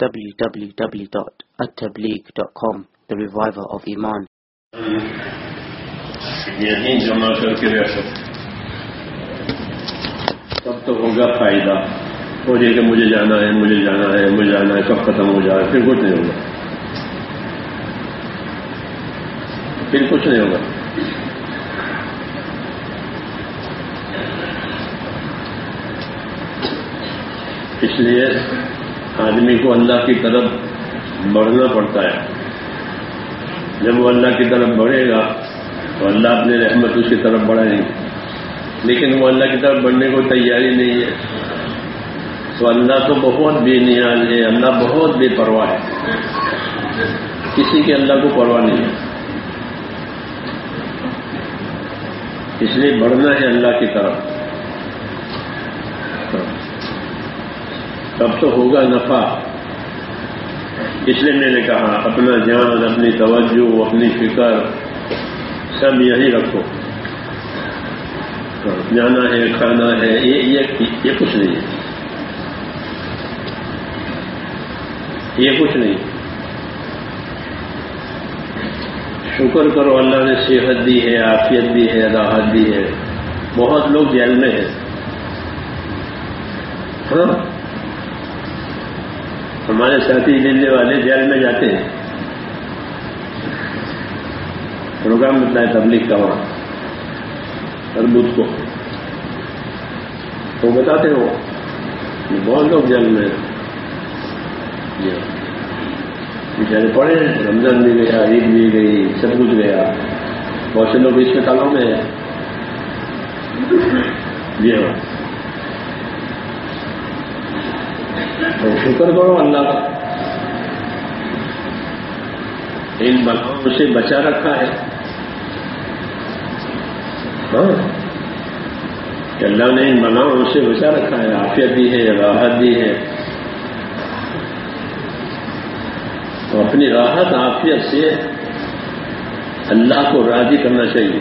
www.attableek.com The Reviver of Iman. یہیں جمع کر کے رہ تب تو ہوگا فائدہ ہو جائے کہ مجھے جانا ہے مجھے جانا ہے مجھے جانا ہے کب ختم ہو جائے پھر کچھ نہیں ہوگا پھر کچھ نہیں ہوگا اس لیے آدمی کو اللہ کی طرف بڑھنا پڑتا ہے۔ جب وہ اللہ کی طرف بڑھے گا تو اللہ اپنی رحمت اس کی طرف بڑھائے گی۔ لیکن وہ اللہ کی طرف بڑھنے کو تیاری نہیں ہے۔ تو اللہ تو بہت بے نیاز ہے، اللہ بہت بے پرواہ ہے۔ کسی کے اللہ کو پرواہ نہیں ہے۔ اس لیے بڑھنا ہے اللہ کی طرف۔ تب تو ہوگا نفع۔ اس لیے میں نے کہا، اپنا جان اپنی توجہ اپنی فکر سب یہی رکھو۔ جانا ہے، کھانا ہے، یہ یہ کچھ نہیں۔ ہے یہ کچھ نہیں۔ شکر کرو، اللہ نے صحت دی ہے آفیت دی ہے، راحت دی ہے۔ بہت لوگ جیل میں ہیں۔ ہاں؟ ہمارے ساتھی دلی والے جیل میں جاتے ہیں۔ پروگرام بتنا ہے تبلیغ کا وہاں تربوت کو۔ تو بتاتے ہو۔ بہت لوگ جیل میں بیچارے پڑے رمضان بھی گیا، عید بھی گئی، سب کچھ گیا۔ بہت سے لوگ اسپتالوں میں ہیں۔ جی ہاں تو شکر کرو اللہ کا۔ ان بلاؤں سے بچا رکھا ہے۔ ہاں۔ کہ اللہ نے ان بلاؤں سے بچا رکھا ہے۔ آفیت دی ہے، راحت دی ہے۔ تو اپنی راحت آفیت سے اللہ کو راضی کرنا چاہیے۔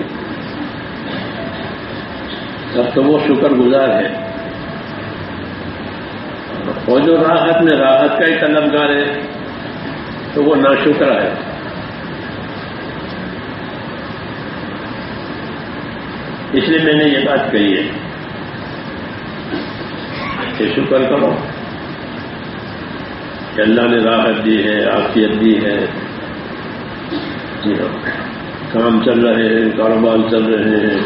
تب تو وہ شکر گزار ہے۔ اور جو راحت میں راحت کا ہی طلبگار ہے، تو وہ نا شکر ہے۔ اس لیے میں نے یہ بات کہی ہے کہ شکر کرو کہ اللہ نے راحت دی ہے آفیت دی ہے۔ جی ہاں کام چل رہے ہیں، کاروبار چل رہے ہیں۔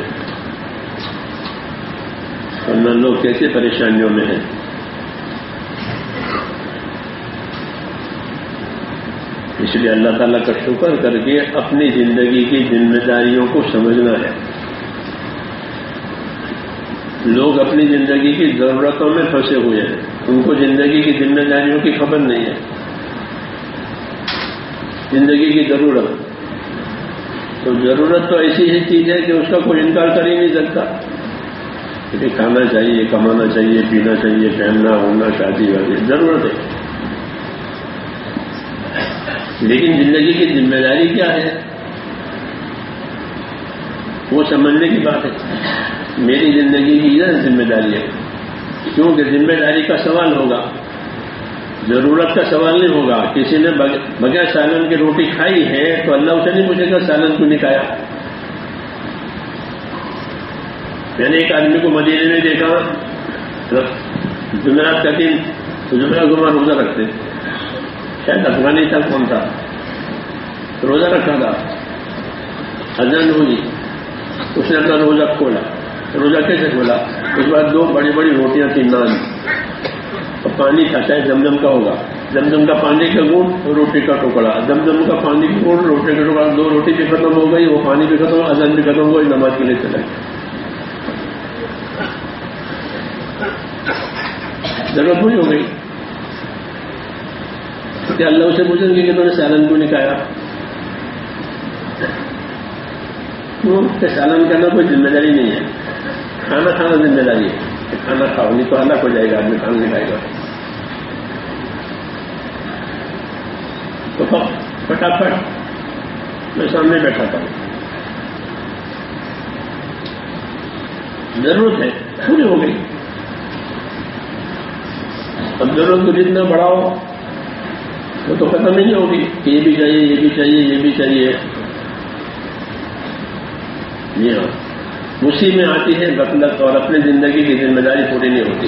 ورنہ لوگ کیسے پریشانیوں میں ہیں؟ اس لیے اللہ تعالیٰ کا شکر کر کے اپنی زندگی کی ذمہ داریوں کو سمجھنا ہے۔ لوگ اپنی زندگی کی ضرورتوں میں پھنسے ہوئے ہیں۔ ان کو زندگی کی ذمہ داریوں کی خبر نہیں ہے۔ زندگی کی ضرورت۔ تو ضرورت تو ایسی ہی چیز ہے کہ اس کا کوئی انکار کر ہی نہیں سکتا۔ کھانا چاہیے، کمانا چاہیے، پینا چاہیے، پہننا ہونا شادی، وادی، ضرورت ہے۔ لیکن زندگی کی ذمہ داری کیا ہے؟ وہ سمجھنے کی بات ہے۔ میری زندگی کی یہ ذمہ داری ہے۔ کیونکہ ذمہ داری کا سوال ہوگا۔ ضرورت کا سوال نہیں ہوگا۔ کسی نے بغیر سالن کی روٹی کھائی ہے تو اللہ اسے نہیں پوچھے گا سالن کیوں نہیں کھایا۔ میں نے ایک آدمی کو مدینے میں دیکھا۔ مطلب جمعرات کا دن جمعرات گما روزہ رکھتے۔ شاید افغانی تھا کون تھا؟ روزہ رکھا تھا۔ اذان ہوئی۔ اس نے اپنا روزہ کھولا۔ روزہ کیسے کھولا؟ اس کے بعد دو بڑی بڑی روٹیاں تھیں نان۔ اور پانی تھا چاہے زمزم کا ہوگا۔ زمزم کا پانی کا گڑ روٹی کا ٹکڑا۔ زمزم کا پانی کا گڑ روٹی کا ٹکڑا۔ دو روٹی بھی ختم ہو گئی، وہ پانی بھی ختم اذان بھی ختم ہو گئی، نماز کے لیے چلا ضرورت پوری ہو گئی۔ کہ اللہ اسے پوچھیں گے کہ تم نے سالن کیوں نہیں کھایا؟ سالن کرنا کوئی ذمہ داری نہیں ہے۔ کھانا کھانا ذمہ داری ہے۔ کھانا کھاؤ، نہیں تو ہلاک ہو جائے گا، آدمی کھانا نہیں کھائے گا۔ تو فٹافٹ میں سامنے بیٹھا تھا۔ ضرورت ہے، پوری ہو گئی۔ اب ضرورت کو جتنا بڑھاؤ وہ تو ختم ہی نہیں ہوگی۔ کہ یہ بھی چاہیے، یہ بھی چاہیے، یہ بھی چاہیے۔ جی ہاں اسی میں آتی ہے غفلت اور اپنی زندگی کی ذمہ داری پوری نہیں ہوتی۔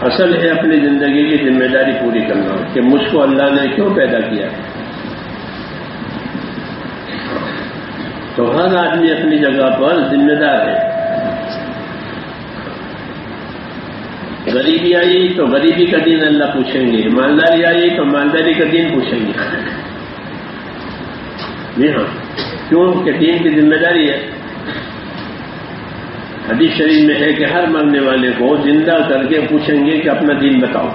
اصل ہے اپنی زندگی کی ذمہ داری پوری کرنا کہ مجھ کو اللہ نے کیوں پیدا کیا؟ تو ہر آدمی اپنی جگہ پر ذمہ دار ہے۔ غریبی آئی تو غریبی کا دین اللہ پوچھیں گے، مالداری آئی تو مالداری کا دین پوچھیں گے۔ جی ہاں کیوں؟ کہ دین کی ذمہ داری ہے۔ حدیث شریف میں ہے کہ ہر مرنے والے کو زندہ کر کے پوچھیں گے کہ اپنا دین بتاؤ۔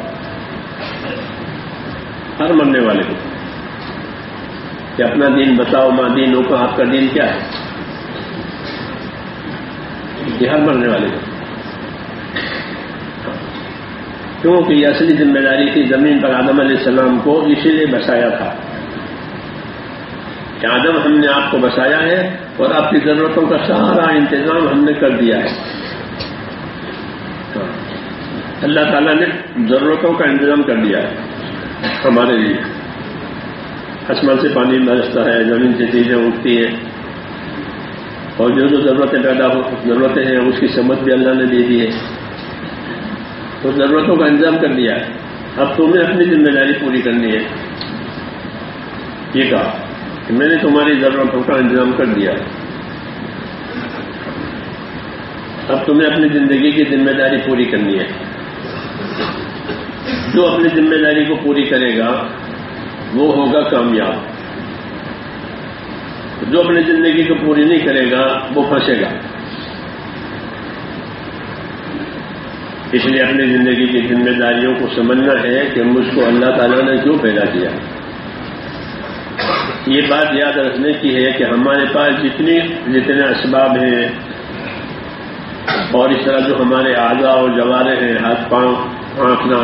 ہر مرنے والے کو کہ اپنا دین بتاؤ، ماں دین کا آپ کا دین کیا ہے؟ کہ ہر مرنے والے کو۔ کیونکہ یہ اصلی ذمہ داری تھی زمین پر آدم علیہ السلام کو، اسی لیے بسایا تھا۔ کہ آدم ہم نے آپ کو بسایا ہے اور آپ کی ضرورتوں کا سارا انتظام ہم نے کر دیا ہے۔ ہاں۔ اللہ تعالیٰ نے ضرورتوں کا انتظام کر دیا ہے ہمارے لیے۔ آسمان سے پانی برستا ہے، زمین سے چیزیں اٹھتی ہیں۔ اور جو جو ضرورتیں پیدا ہو، ضرورتیں ہیں، اس کی سمجھ بھی اللہ نے دے دی ہے۔ تو ضرورتوں کا انتظام کر دیا اب تمہیں اپنی ذمہ داری پوری کرنی ہے۔ یہ کہا کہ میں نے تمہاری ضرورتوں کا انتظام کر دیا۔ اب تمہیں اپنی زندگی کی ذمہ داری پوری کرنی ہے۔ جو اپنی ذمہ داری کو پوری کرے گا، وہ ہوگا کامیاب۔ جو اپنی زندگی کو پوری نہیں کرے گا، وہ پھنسے گا۔ اس لیے اپنی زندگی کی ذمہ داریوں کو سمجھنا ہے کہ مجھ کو اللہ تعالیٰ نے کیوں پیدا کیا؟ یہ بات یاد رکھنے کی ہے کہ ہمارے پاس جتنی جتنے اسباب ہیں اور اس طرح جو ہمارے آگا اور جوارے ہیں، ہاتھ پاؤں آنکھنا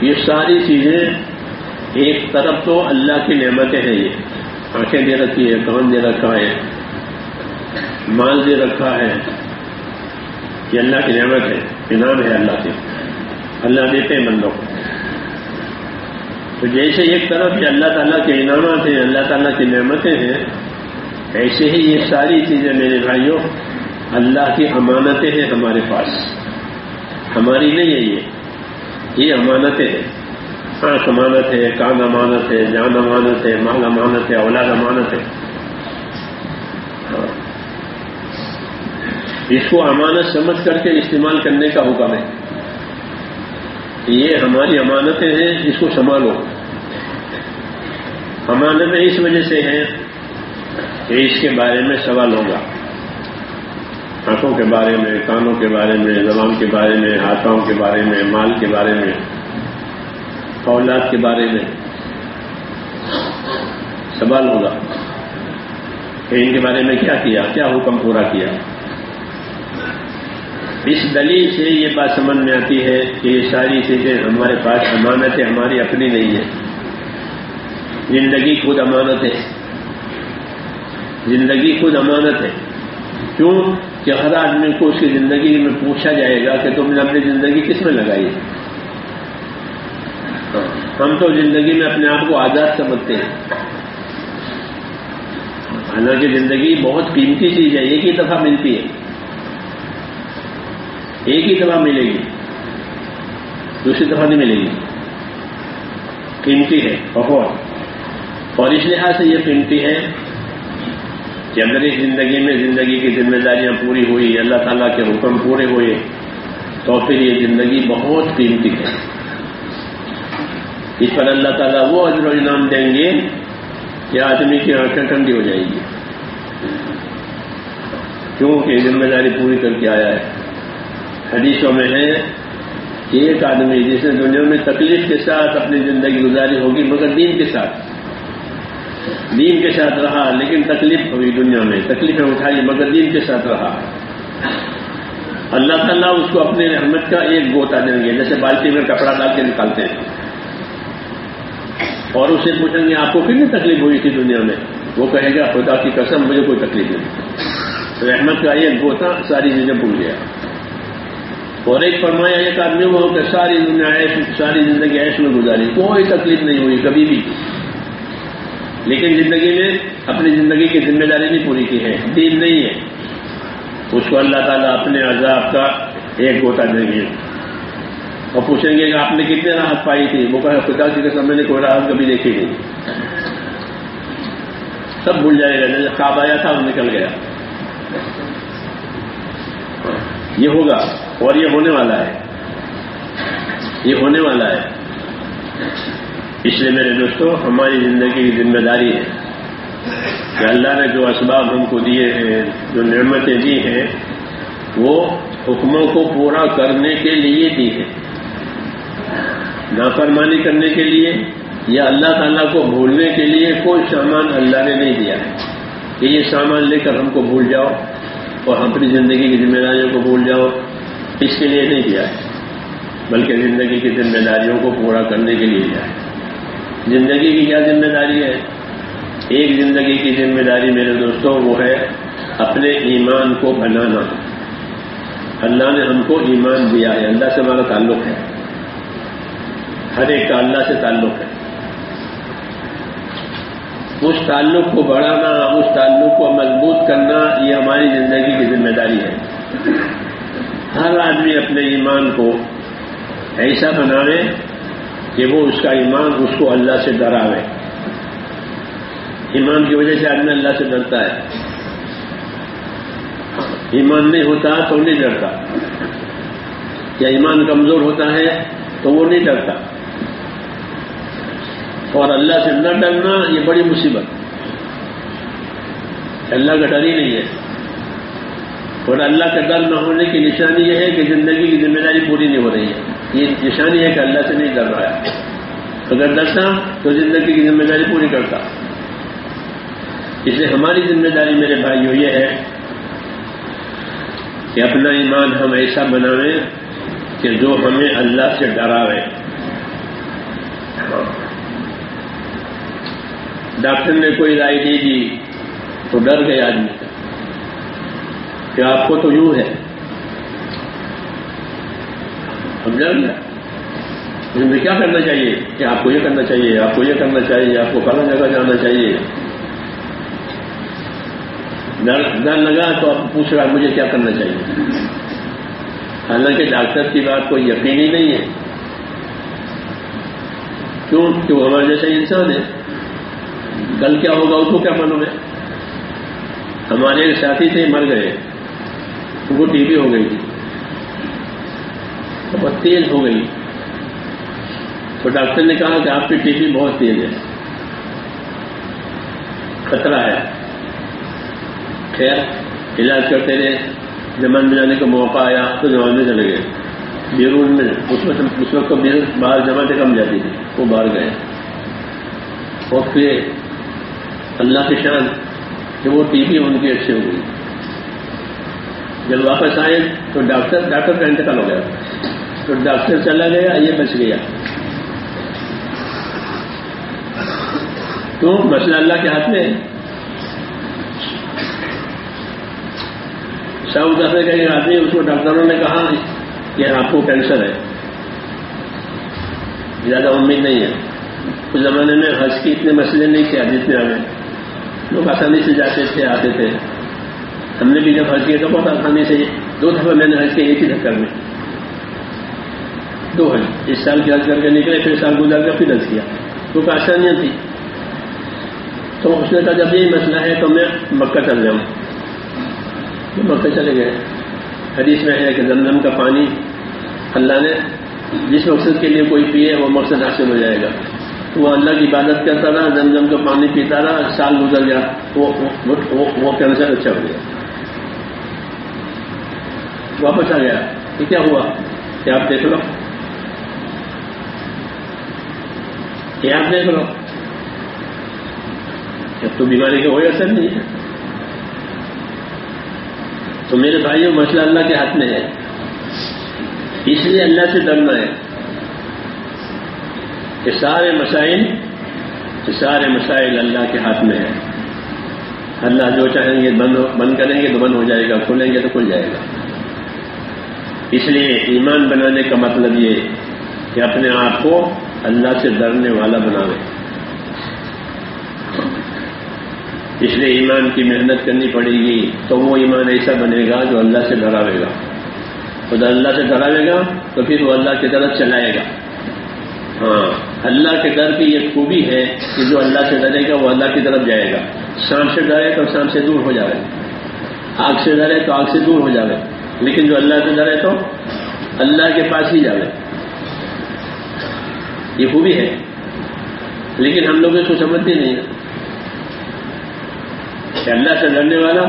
یہ ساری چیزیں ایک طرف تو اللہ کی نعمتیں ہیں یہ۔ آنکھیں دے رکھی ہے کان دے رکھا ہے، مال دے رکھا ہے یہ اللہ کی نعمت ہے۔ انعام ہے اللہ کے۔ اللہ دیتے ہیں بندوں کو۔ تو جیسے ایک طرف یہ اللہ تعالیٰ کے انعامات ہیں، اللہ تعالیٰ کی نعمتیں ہیں، ایسے ہی یہ ساری چیزیں میرے بھائیوں، اللہ کی امانتیں ہیں ہمارے پاس۔ ہماری نہیں ہے یہ یہ امانتیں ہیں۔ آنکھ امانت ہے، کان امانت ہے، جان امانت ہے، مال امانت ہے، اولاد امانت ہے۔ ہاں۔ اس کو امانت سمجھ کر کے استعمال کرنے کا حکم ہے۔ یہ ہماری امانتیں ہیں، اس کو سنبھالو۔ امانتیں اس وجہ سے ہیں کہ اس کے بارے میں سوال ہوگا۔ آنکھوں کے بارے میں، کانوں کے بارے میں، زبان کے بارے میں، ہاتھوں کے بارے میں، مال کے بارے میں، اولاد کے بارے میں۔ سوال ہوگا کہ ان کے بارے میں کیا کیا کیا حکم پورا کیا؟ اس دلیل سے یہ بات سمجھ میں آتی ہے کہ یہ ساری چیزیں ہمارے پاس امانت ہے ہماری اپنی نہیں ہے زندگی خود امانت ہے۔ زندگی خود امانت ہے۔ کیوں؟ کہ ہر آدمی کو اس کی زندگی میں پوچھا جائے گا کہ تم نے اپنی زندگی کس میں لگائی ہے؟ ہم تو زندگی میں اپنے آپ کو آزاد سمجھتے ہیں۔ حالانکہ زندگی بہت قیمتی چیز ہے، ایک ہی دفعہ ملتی ہے۔ ایک ہی دفعہ ملے گی۔ دوسری دفعہ نہیں ملے گی۔ قیمتی ہے، بہت۔ اور اس لحاظ سے یہ قیمتی ہے کہ اگر اس زندگی میں زندگی کی ذمہ داریاں پوری ہوئی، اللہ تعالیٰ کے حکم پورے ہوئے، تو پھر یہ زندگی بہت قیمتی ہے۔ اس پر اللہ تعالیٰ وہ عزر و انعام دیں گے کہ آدمی کی آنکھیں ٹھنڈی ہو جائے گی۔ کیونکہ ذمہ داری پوری کر کے آیا ہے۔ حدیثوں میں ہے کہ ایک آدمی جس نے دنیا میں تکلیف کے ساتھ اپنی زندگی گزاری ہوگی، مگر دین کے ساتھ۔ دین کے ساتھ رہا، لیکن تکلیف ہوئی دنیا میں۔ تکلیفیں اٹھائی، مگر دین کے ساتھ رہا۔ اللہ تعالیٰ اس کو اپنے رحمت کا ایک گوتا دیں گے، جیسے بالٹی میں کپڑا ڈال کے نکالتے ہیں۔ اور اسے پوچھیں گے، آپ کو کتنی تکلیف ہوئی تھی دنیا میں؟ وہ کہے گا، خدا کی قسم، مجھے کوئی تکلیف نہیں۔ رحمت کا ایک گوتا ساری چیزیں بھول گیا۔ اور ایک فرمایا، ایک آدمی وہ کہ ساری دنیا عیش، ساری زندگی عیش میں گزاری۔ کوئی تکلیف نہیں ہوئی، کبھی بھی۔ لیکن زندگی میں اپنی زندگی کی ذمہ داری نہیں پوری کی ہے۔ دین نہیں ہے۔ اس کو اللہ تعالیٰ اپنے عذاب کا ایک گوتا دیں گے اور پوچھیں گے کہ آپ نے کتنے راحت پائی تھی۔ وہ کہا، خدا کی قسم، میں نے کوئی راحت کبھی دیکھی نہیں۔ سب بھول جائے گا۔ خواب آیا تھا، وہ نکل گیا۔ یہ ہوگا اور یہ ہونے والا ہے۔ یہ ہونے والا ہے۔ اس لیے میرے دوستوں ہماری زندگی کی ذمہ داری ہے کہ اللہ نے جو اسباب ہم کو دیے ہیں، جو نعمتیں دی ہیں، وہ حکموں کو پورا کرنے کے لیے دی ہیں۔ نافرمانی کرنے کے لیے یا اللہ تعالیٰ کو بھولنے کے لیے کوئی سامان اللہ نے نہیں دیا ہے۔ کہ یہ سامان لے کر ہم کو بھول جاؤ۔ اور اپنی زندگی کی ذمہ داریوں کو بھول جاؤ، اس کے لیے نہیں دیا ہے، بلکہ زندگی کی ذمہ داریوں کو پورا کرنے کے لیے دیا ہے۔ زندگی کی کیا ذمہ داری ہے؟ ایک زندگی کی ذمہ داری میرے دوستوں وہ ہے اپنے ایمان کو بنانا اللہ نے ہم کو ایمان دیا ہے، اللہ سے ہمارا تعلق ہے۔ ہر ایک کا اللہ سے تعلق ہے۔ اس تعلق کو بڑھانا، اس تعلق کو مضبوط کرنا، یہ ہماری زندگی کی ذمہ داری ہے۔ ہر آدمی اپنے ایمان کو ایسا بناوے کہ وہ اس کا ایمان اس کو اللہ سے ڈراوے۔ ایمان کی وجہ سے آدمی اللہ سے ڈرتا ہے۔ ایمان نہیں ہوتا تو نہیں ڈرتا۔ یا ایمان کمزور ہوتا ہے تو وہ نہیں ڈرتا۔ اور اللہ سے نہ ڈرنا یہ بڑی مصیبت اللہ کا ڈر ہی نہیں ہے۔ اور اللہ کا ڈر نہ ہونے کی نشانی یہ ہے کہ زندگی کی ذمہ داری پوری نہیں ہو رہی ہے۔ یہ نشانی ہے کہ اللہ سے نہیں ڈر رہا ہے۔ اگر ڈرتا تو زندگی کی ذمہ داری پوری کرتا۔ اس لیے ہماری ذمہ داری میرے بھائیوں یہ ہے کہ اپنا ایمان ہم ایسا بناویں کہ جو ہمیں اللہ سے ڈراوے ڈاکٹر نے کوئی رائے دے دی تو ڈر گئے آدمی کہ آپ کو تو یوں ہے۔ اب ڈر گیا میں کیا کرنا چاہیے؟ کہ آپ کو یہ کرنا چاہیے، آپ کو یہ کرنا چاہیے، آپ کو فلاں جگہ جانا چاہیے۔ ڈر لگا تو آپ پوچھ رہا مجھے کیا کرنا چاہیے؟ حالانکہ ڈاکٹر کی بات کوئی یقینی نہیں ہے۔ کیوں؟ کہ ہمارے جیسے انسان ہے کل کیا ہوگا اس کو کیا معلوم ہے ہمارے ایک ساتھی تھے، مر گئے۔ ان کو ٹی وی ہو گئی۔ بہت تیز ہو گئی۔ تو ڈاکٹر نے کہا کہ آپ کی ٹی وی بہت تیز ہے۔ خطرہ ہے۔ خیر، علاج کرتے رہے۔ جمان میں جانے کا موقع آیا تو جوان میں چلے گئے۔ بیرون میں، اس وقت اس وقت باہر جماعتیں کم جاتی تھی۔ وہ باہر گئے۔ اور پھر اللہ کی شان کہ وہ ٹی وی ان کی اچھی ہو گئی۔ جب واپس آئے تو ڈاکٹر ڈاکٹر کا انتقال ہو گیا۔ تو ڈاکٹر چلا گیا، یہ بچ گیا۔ تو مسئلہ اللہ کے ہاتھ میں۔ ساؤتھ افریقہ کے آدمی اس کو ڈاکٹروں نے کہا کہ آپ کو کینسر ہے۔ زیادہ امید نہیں ہے۔ اس زمانے میں حج کی اتنے مسئلے نہیں تھے جتنے ہمیں لوگ آسانی سے جاتے تھے، آتے تھے۔ ہم نے بھی جب حج کیا تو بہت آسانی سے دو دفعہ میں نے حج کیا ایک ہی دھکر میں۔ دو حج۔ اس سال کی حج کر کے نکلے، پھر سال گزار کر پھر حج کیا۔ کیونکہ آسانیاں تھی تو اس نے کہا، جب یہی مسئلہ ہے تو میں مکہ چل جاؤں۔ مکہ چلے گئے۔ حدیث میں ہے کہ زمزم کا پانی اللہ نے جس مقصد کے لیے کوئی پیے، وہ مقصد حاصل ہو جائے گا۔ وہ اللہ کی عبادت کرتا رہا زمزم کا پانی پیتا رہا سال گزر گیا، وہ کینسر اچھا ہو گیا۔ واپس آ گیا۔ یہ کیا ہوا؟ کہ آپ دیکھ لو؟ کہ آپ دیکھ لو؟ اب تو بیماری کا کوئی اثر نہیں ہے۔ تو میرے بھائیوں، مسئلہ اللہ کے ہاتھ میں ہے۔ اس لیے اللہ سے ڈرنا ہے۔ کہ سارے مسائل سارے مسائل اللہ کے ہاتھ میں ہیں۔ اللہ جو چاہیں گے بند بند کریں گے تو بند ہو جائے گا، کھولیں گے تو کھل جائے گا۔ اس لیے ایمان بنانے کا مطلب یہ کہ اپنے آپ کو اللہ سے ڈرنے والا بناوے۔ اس لیے ایمان کی محنت کرنی پڑے گی تو وہ ایمان ایسا بنے گا جو اللہ سے ڈراوے گا۔ خدا اللہ سے ڈراوے گا تو پھر وہ اللہ کی طرف چلائے گا۔ ہاں۔ اللہ کے ڈر کی یہ خوبی ہے کہ جو اللہ سے ڈرے گا وہ اللہ کی طرف جائے گا۔ شام سے ڈرے تو شام سے دور ہو جائے۔ آگ سے ڈرے تو آگ سے دور ہو جائے۔ لیکن جو اللہ سے ڈرے تو اللہ کے پاس ہی جائے۔ یہ خوبی ہے۔ لیکن ہم لوگ اس کو سمجھتے نہیں کہ اللہ سے ڈرنے والا،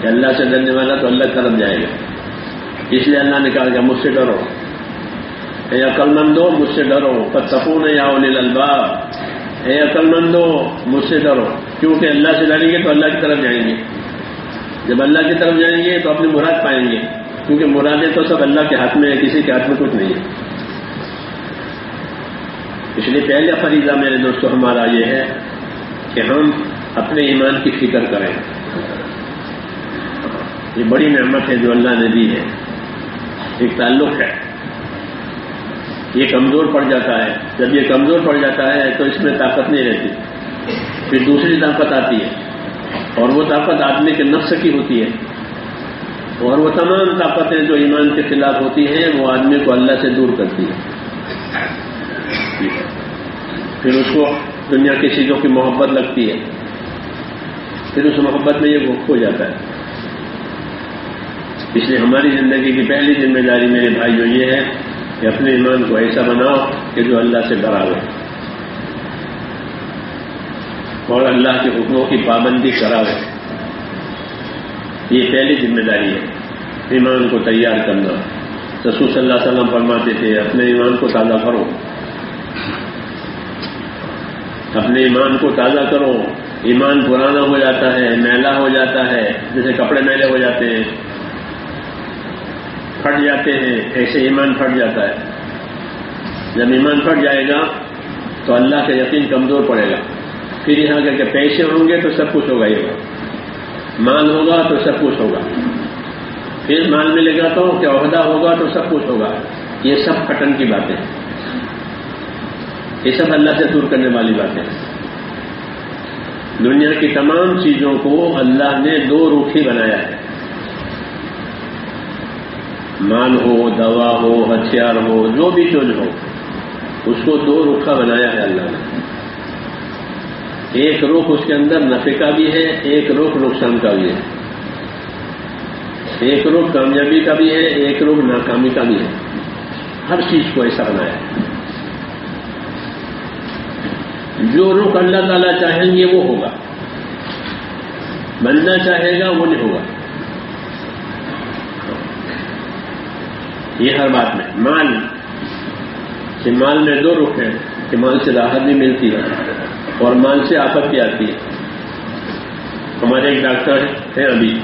کہ اللہ سے ڈرنے والا تو اللہ طرف جائے گا۔ اس لیے اللہ نے کہا کہ مجھ سے ڈرو۔ اے عقل مندو مجھ سے ڈرو پر سپون یا الباب اے عقل مندو مجھ سے ڈرو، کیونکہ اللہ سے ڈریں گے تو اللہ کی طرف جائیں گے۔ جب اللہ کی طرف جائیں گے تو اپنی مراد پائیں گے، کیونکہ مرادیں تو سب اللہ کے ہاتھ میں ہے کسی کے ہاتھ میں کچھ نہیں ہے۔ اس لیے پہلے فریضہ میرے دوستوں ہمارا یہ ہے کہ ہم اپنے ایمان کی فکر کریں۔ یہ بڑی نعمت ہے جو اللہ نے دی ہے۔ ایک تعلق ہے۔ یہ کمزور پڑ جاتا ہے۔ جب یہ کمزور پڑ جاتا ہے تو اس میں طاقت نہیں رہتی۔ پھر دوسری طاقت آتی ہے۔ اور وہ طاقت آدمی کے نفس کی ہوتی ہے۔ اور وہ تمام طاقتیں جو ایمان کے خلاف ہوتی ہیں، وہ آدمی کو اللہ سے دور کرتی ہے پھر اس کو دنیا کی چیزوں کی محبت لگتی ہے۔ پھر اس محبت میں یہ کھو جاتا ہے۔ اس لیے ہماری زندگی کی پہلی ذمہ داری میرے بھائی جو یہ ہے کہ اپنے ایمان کو ایسا بناؤ کہ جو اللہ سے ڈراوے اور اللہ کے حکموں کی پابندی کراوے یہ پہلی ذمہ داری ہے۔ ایمان کو تیار کرنا۔ رسول صلی اللہ علیہ وسلم فرماتے تھے، اپنے ایمان کو تازہ کرو۔ اپنے ایمان کو تازہ کرو۔ ایمان پرانا ہو جاتا ہے، میلا ہو جاتا ہے، جیسے کپڑے میلے ہو جاتے ہیں۔ پھٹ جاتے ہیں، ایسے ایمان پھٹ جاتا ہے۔ جب ایمان پھٹ جائے گا، تو اللہ کا یقین کمزور پڑے گا۔ پھر یہاں کر کے پیسے ہوں گے تو سب کچھ ہوگا یہ مال ہوگا تو سب کچھ ہوگا۔ پھر مال ملے گا تو کیا عہدہ ہوگا تو سب کچھ ہوگا۔ یہ سب پھٹن کی باتیں۔ یہ سب اللہ سے دور کرنے والی باتیں۔ دنیا کی تمام چیزوں کو اللہ نے دو روکھی بنایا ہے۔ مال ہو، دوا ہو، ہتھیار ہو، جو بھی چوج ہو، اس کو دو روکھا بنایا ہے اللہ نے۔ ایک رخ اس کے اندر نفے کا بھی ہے، ایک رخ نقصان کا بھی ہے۔ ایک رخ کامیابی کا بھی ہے، ایک رخ ناکامی کا بھی ہے۔ ہر چیز کو ایسا بنایا ہے۔ جو رخ اللہ تعالیٰ چاہیں گے وہ ہوگا۔ بننا چاہے گا وہ نہیں ہوگا۔ یہ ہر بات میں مال کہ مال میں دو رخ ہیں کہ مال سے راحت بھی ملتی ہے اور مال سے آفت بھی آتی ہے۔ ہمارے ایک ڈاکٹر ہیں ابھی،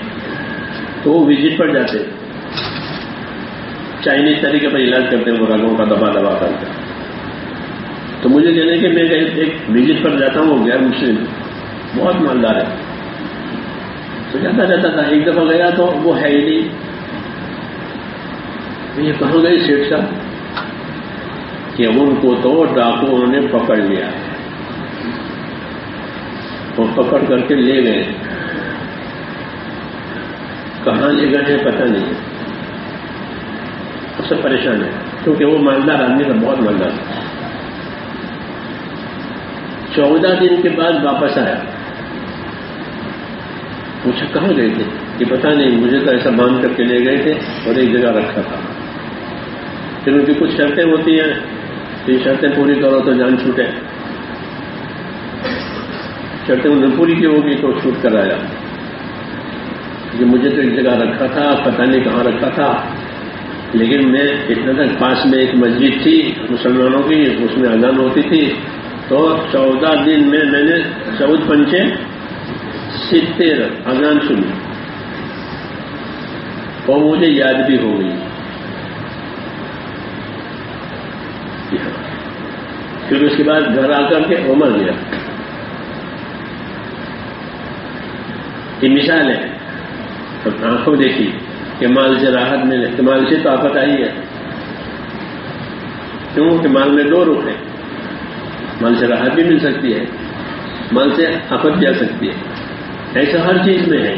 تو وہ وزٹ پر جاتے چائنیز طریقے پر علاج کرتے ہیں، وہ رنگوں کا دبا دبا کر کے۔ تو مجھے کہنے کہ میں ایک وزٹ پر جاتا ہوں، وہ غیر مسلم بہت مالدار ہے۔ تو جاتا جاتا تھا، ایک دفعہ گیا تو وہ ہے ہی نہیں۔ یہ کہاں گئی سیٹ کہ ان کو تو ڈاکو نے پکڑ لیا۔ وہ پکڑ کر کے لے گئے۔ کہاں لے گئے ہیں پتہ نہیں۔ سب پریشان ہے کیونکہ وہ مالدار آدمی کا بہت مالدار ہے چودہ دن کے بعد واپس آیا۔ پوچھا، کہاں گئے تھے؟ یہ پتا نہیں، مجھے تو ایسا باندھ کر کے لے گئے تھے اور ایک جگہ رکھا تھا۔ پھر ان کی کچھ شرطیں ہوتی ہیں یہ شرطیں پوری کرو تو جان چھوٹے۔ شرطیں انہوں نے پوری کی ہوگی تو چھوٹ کر آیا مجھے تو ایک جگہ رکھا تھا، پتہ نہیں کہاں رکھا تھا۔ لیکن میں اتنا تک پاس میں ایک مسجد تھی، مسلمانوں کی، اس میں اذان ہوتی تھی۔ تو چودہ دن میں میں نے چودہ پنچے ستر اذان سنی۔ اور مجھے یاد بھی ہو گئی۔ پھر اس کے بعد گھر آ کر کے عمر گیا۔ یہ مثال ہے۔ آنکھوں دیکھی کہ مال سے راحت ملے، کہ مال سے تو آفت آئی ہے۔ کیوں؟ کہ مال میں دو رخ ہیں۔ مال سے راحت بھی مل سکتی ہے، مال سے آفت بھی آ سکتی ہے۔ ایسا ہر چیز میں ہے۔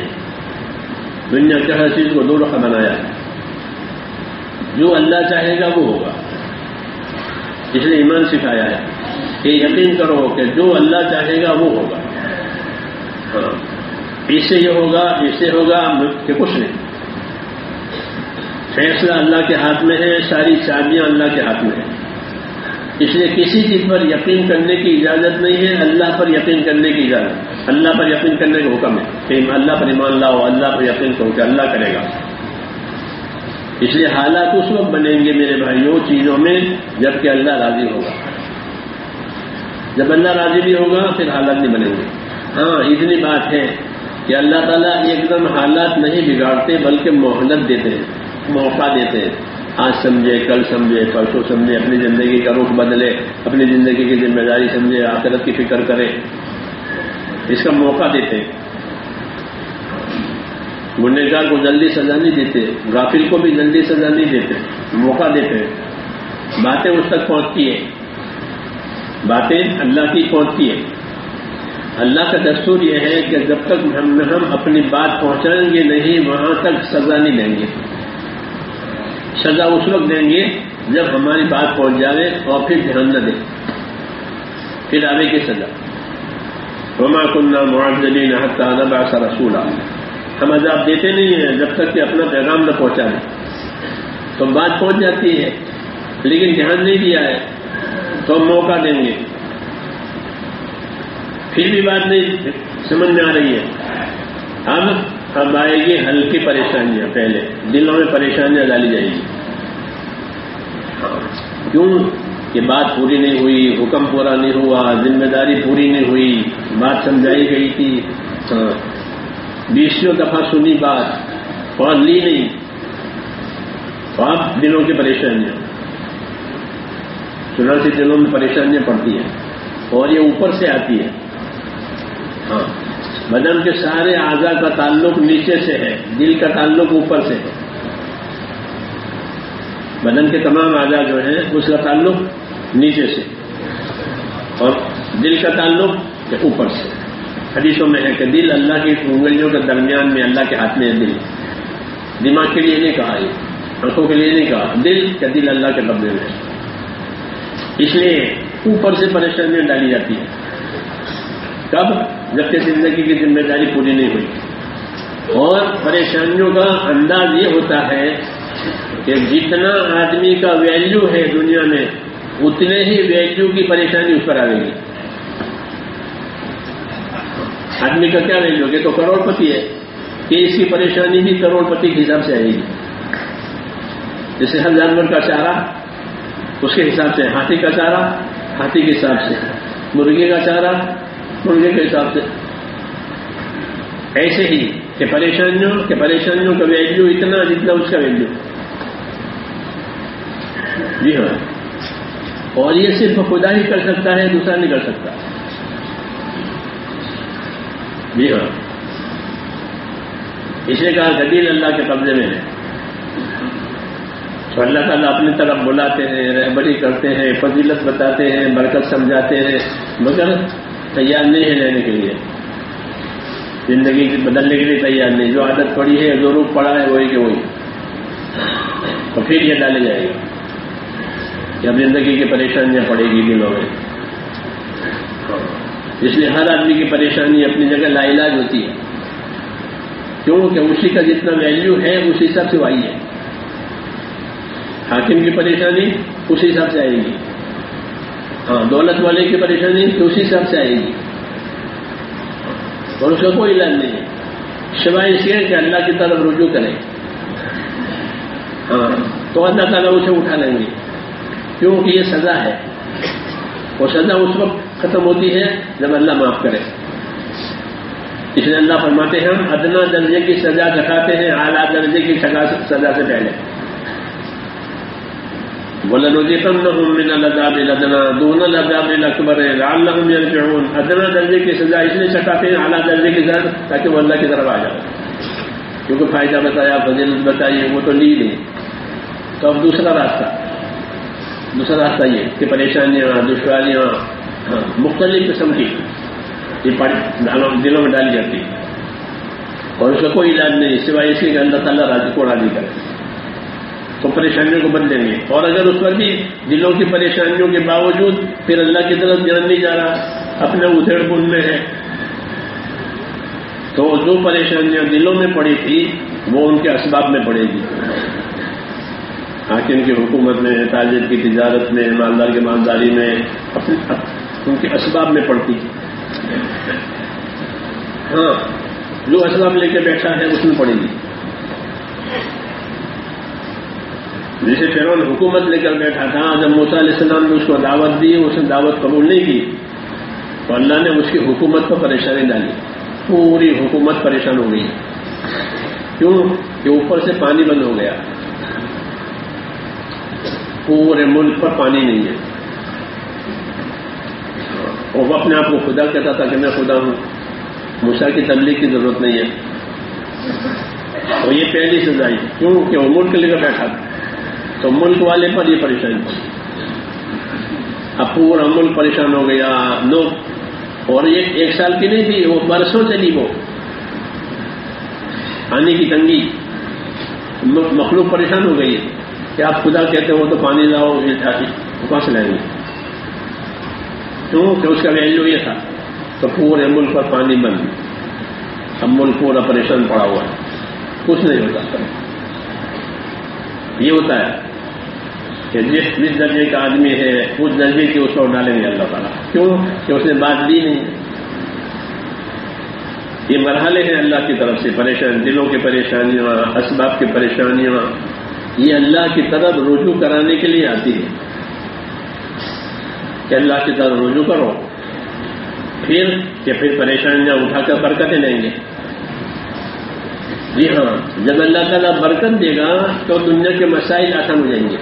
دنیا کے ہر چیز کو دو رخ بنایا۔ ہے جو اللہ چاہے گا وہ ہوگا۔ اس نے ایمان سکھایا ہے کہ یقین کرو کہ جو اللہ چاہے گا وہ ہوگا۔ ہاں۔ اس سے یہ ہوگا، اس سے ہوگا کہ کچھ نہیں۔ فیصلہ اللہ کے ہاتھ میں ہے، ساری چابیاں اللہ کے ہاتھ میں ہیں۔ اس لیے کسی چیز پر یقین کرنے کی اجازت نہیں ہے، اللہ پر یقین کرنے کی اجازت۔ اللہ پر یقین کرنے کا حکم ہے کہ اللہ پر ایمان لاؤ، اللہ پر یقین کرو کہ اللہ کرے گا۔ اس لیے حالات اس وقت بنیں گے میرے بھائیوں چیزوں میں جبکہ اللہ راضی ہوگا۔ جب اللہ راضی بھی ہوگا، پھر حالات نہیں بنیں گے۔ ہاں اتنی بات ہے کہ اللہ تعالیٰ ایک دم حالات نہیں بگاڑتے، بلکہ مہلت دیتے ہیں، موقع دیتے ہیں۔ آج سمجھے، کل سمجھے، پرسوں سمجھے، اپنی زندگی کا رخ بدلے، اپنی زندگی کی ذمہ داری سمجھے، آخرت کی فکر کرے۔ اس کا موقع دیتے گنہگار کو جلدی سزا نہیں دیتے، غافل کو بھی جلدی سزا نہیں دیتے، موقع دیتے۔ باتیں اس تک پہنچتی ہیں۔ باتیں اللہ کی پہنچتی ہیں۔ اللہ کا دستور یہ ہے کہ جب تک ہم ہم اپنی بات پہنچائیں گے نہیں، وہاں تک سزا نہیں دیں گے۔ سزا اس وقت دیں گے جب ہماری بات پہنچ جائے اور پھر دھیان نہ دیں۔ پھر آگے کی سزا۔ روما کنہ معذلین حتى نبعث رسولا۔ ہم عذاب دیتے نہیں ہیں، جب تک کہ اپنا پیغام نہ پہنچا دیں تو بات پہنچ جاتی ہے، لیکن دھیان نہیں دیا ہے، تو ہم موقع دیں گے۔ پھر بھی بات نہیں، سمجھ میں آ رہی ہے۔ اب اب آئے گی ہلکی پریشانیاں پہلے۔ دلوں میں پریشانیاں ڈالی جائے گی۔ کیوں؟ کہ بات پوری نہیں ہوئی، حکم پورا نہیں ہوا، ذمہ داری پوری نہیں ہوئی، بات سمجھائی گئی تھی۔ ہاں۔ بیسوں دفعہ سنی بات اور لی نہیں۔ تو آپ دلوں کی پریشانیاں۔ سنا سے دلوں میں پریشانیاں پڑتی ہیں۔ اور یہ اوپر سے آتی ہے ہاں۔ بدن کے سارے اعضا کا تعلق نیچے سے ہے۔ دل کا تعلق اوپر سے ہے۔ بدن کے تمام اعضا جو ہیں، اس کا تعلق نیچے سے۔ اور دل کا تعلق اوپر سے۔ حدیثوں میں ہے کہ دل اللہ کی انگلیوں کے درمیان میں اللہ کے ہاتھ میں ہے دل۔ دماغ کے لیے نہیں کہا یہ آنکھوں کے لیے نہیں کہا۔ دل کا دل اللہ کے قبضے میں اس لیے اوپر سے پریشانیاں ڈالی جاتی ہیں کب؟ جبکہ زندگی کی ذمہ داری پوری نہیں ہوئی۔ اور پریشانیوں کا انداز یہ ہوتا ہے کہ جتنا آدمی کا ویلیو ہے دنیا میں، اتنے ہی ویلیو کی پریشانی اس پر آ گئی آدمی کا کیا ویلیو کہ تو کروڑ پتی ہے۔ کہ اس کی پریشانی بھی کروڑ پتی کے حساب سے آئے گی۔ جیسے ہر جانور کا چارہ، اس کے حساب سے ہاتھی کا چارہ، ہاتھی کے حساب سے مرغے کا چارہ مرغے کے حساب سے۔ ایسے ہی کہ پریشانیوں کہ پریشانیوں کا ویلیو اتنا جتنا اس کا ویلیو جی ہاں۔ اور یہ صرف خدا ہی کر سکتا ہے، دوسرا نہیں کر سکتا۔ جی ہاں اس نے کہا گدیل اللہ کے قبضے میں ہے۔ تو اللہ تعالیٰ اپنی طرف بلاتے ہیں، رہبری کرتے ہیں، فضیلت بتاتے ہیں، برکت سمجھاتے ہیں۔ مگر تیار نہیں ہے لینے کے لیے۔ زندگی بدلنے کے لیے تیار نہیں۔ جو عادت پڑی ہے، جو روپ پڑا ہے، وہی کہ وہی۔ تو پھر یہ ڈالے جائے گا اب زندگی کی پریشانیاں پڑے گی دنوں میں۔ اس لیے ہر آدمی کی پریشانی اپنی جگہ لا علاج ہوتی ہے۔ کیوں کہ اسی کا جتنا ویلیو ہے اس حساب سے وہ آئی ہے۔ حاکم کی پریشانی اسی حساب سے آئے گی۔ ہاں دولت والے کی پریشانی تو اسی حساب سے آئے گی۔ اور اس کا کوئی علاج نہیں ہے۔ سوائے اس کے کہ اللہ کی طرف رجوع کریں ہاں تو اللہ تعالیٰ اسے اٹھا لیں گے۔ کیونکہ یہ سزا ہے۔ وہ سزا اس وقت ختم ہوتی ہے جب اللہ معاف کرے۔ اس لیے اللہ فرماتے ہیں، ہم ادنا درجے کی سزا دکھاتے ہیں، اعلیٰ درجے کی سزا سے پہلے۔ من العذاب لدنا دون العذاب الاکبر لعلهم يرجعون۔ ادنا درجے کی سزا اس لیے چکاتے ہیں، اعلیٰ درجے کی سزا تاکہ وہ اللہ کی طرف آ جائے۔ کیونکہ فائدہ بتایا، فضیلت بتائیے وہ تو لی نہیں تو اب دوسرا راستہ۔ دوسرا راستہ یہ کہ پریشانیاں، دشواریاں مختلف قسم کی۔ یہ دلوں میں ڈالی جاتی۔ اور اس کا کوئی علاج نہیں، سوائے اسی کہ اللہ تعالیٰ راضی کو راضی کرے۔ تو پریشانیوں کو بدلیں گے۔ اور اگر اس پر بھی دلوں کی پریشانیوں کے باوجود پھر اللہ کی طرف دھیان نہیں جا رہا، اپنے ادھیڑ بن میں ہے۔ تو جو پریشانیاں دلوں میں پڑی تھی، وہ ان کے اسباب میں پڑے گی۔ حاکم کی حکومت میں، تاجر کی تجارت میں مالدار کی مالداری میں ان کے اسباب میں پڑتی ہاں جو اسباب لے کے بیٹھا ہے، اس میں پڑے گی جسے فرون حکومت لے کر بیٹھا تھا، جب موسا علیہ السلام نے اس کو دعوت دی، اس نے دعوت قبول نہیں کی، تو اللہ نے اس کی حکومت پر پریشانی ڈالی۔ پوری حکومت پریشان ہو گئی۔ کیوں؟ کہ اوپر سے پانی بند ہو گیا۔ پورے ملک پر پانی نہیں ہے۔ اور وہ اپنے آپ کو خدا کہتا تھا کہ میں خدا ہوں۔ موسا کی تبلیغ کی ضرورت نہیں ہے۔ اور یہ پہلی سزائی کیوں کہ وہ ملک لے کر بیٹھا تھا۔ تو ملک والے پر یہ پریشانی۔ اب پورا ملک پریشان ہو گیا۔ لوگ اور یہ ایک سال کی نہیں تھی وہ برسوں چلی وہ۔ پانی کی تنگی۔ مخلوق پریشان ہو گئی کہ آپ خدا کہتے ہو تو پانی لاؤ کہاں سے لائیں گے کیوں کہ اس کا ویلو یہ تھا تو پورے ملک پر پانی بند اب ملک پورا پریشان پڑا ہوا ہے۔ کچھ نہیں ہوتا یہ ہوتا ہے کہ جس جس درجے کا آدمی ہے، اس درجے کی اس کو ڈالیں گے اللہ تعالیٰ۔ کیوں؟ کہ اس نے بات دی نہیں۔ یہ مرحلے ہیں اللہ کی طرف سے پریشان دلوں کی پریشانیاں، اسباب کی پریشانیاں۔ یہ اللہ کی طرف رجوع کرانے کے لیے آتی ہے۔ کہ اللہ کی طرف رجوع کرو۔ پھر کہ پھر پریشانیاں اٹھا کر برکتیں لیں گے۔ جی ہاں جب اللہ تعالیٰ برکت دے گا تو دنیا کے مسائل آسان ہو جائیں گے۔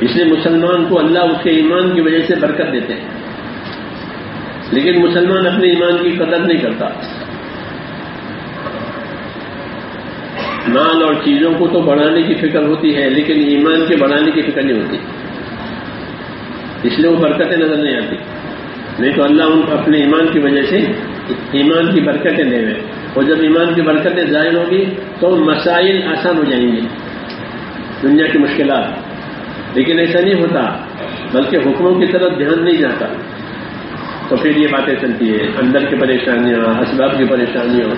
اس لیے مسلمان کو اللہ اس کے ایمان کی وجہ سے برکت دیتے ہیں۔ لیکن مسلمان اپنے ایمان کی قدر نہیں کرتا۔ مال اور چیزوں کو تو بڑھانے کی فکر ہوتی ہے، لیکن ایمان کے بڑھانے کی فکر نہیں ہوتی۔ اس لیے وہ برکتیں نظر نہیں آتی۔ نہیں تو اللہ ان کو اپنے ایمان کی وجہ سے ایمان کی برکتیں دے رہے اور جب ایمان کی برکتیں ظاہر ہوگی تو مسائل آسان ہو جائیں گے۔ دنیا کی مشکلات۔ لیکن ایسا نہیں ہوتا، بلکہ حکموں کی طرف دھیان نہیں جاتا۔ تو پھر یہ باتیں چلتی ہے اندر کی پریشانیاں، اسباب کی پریشانیاں۔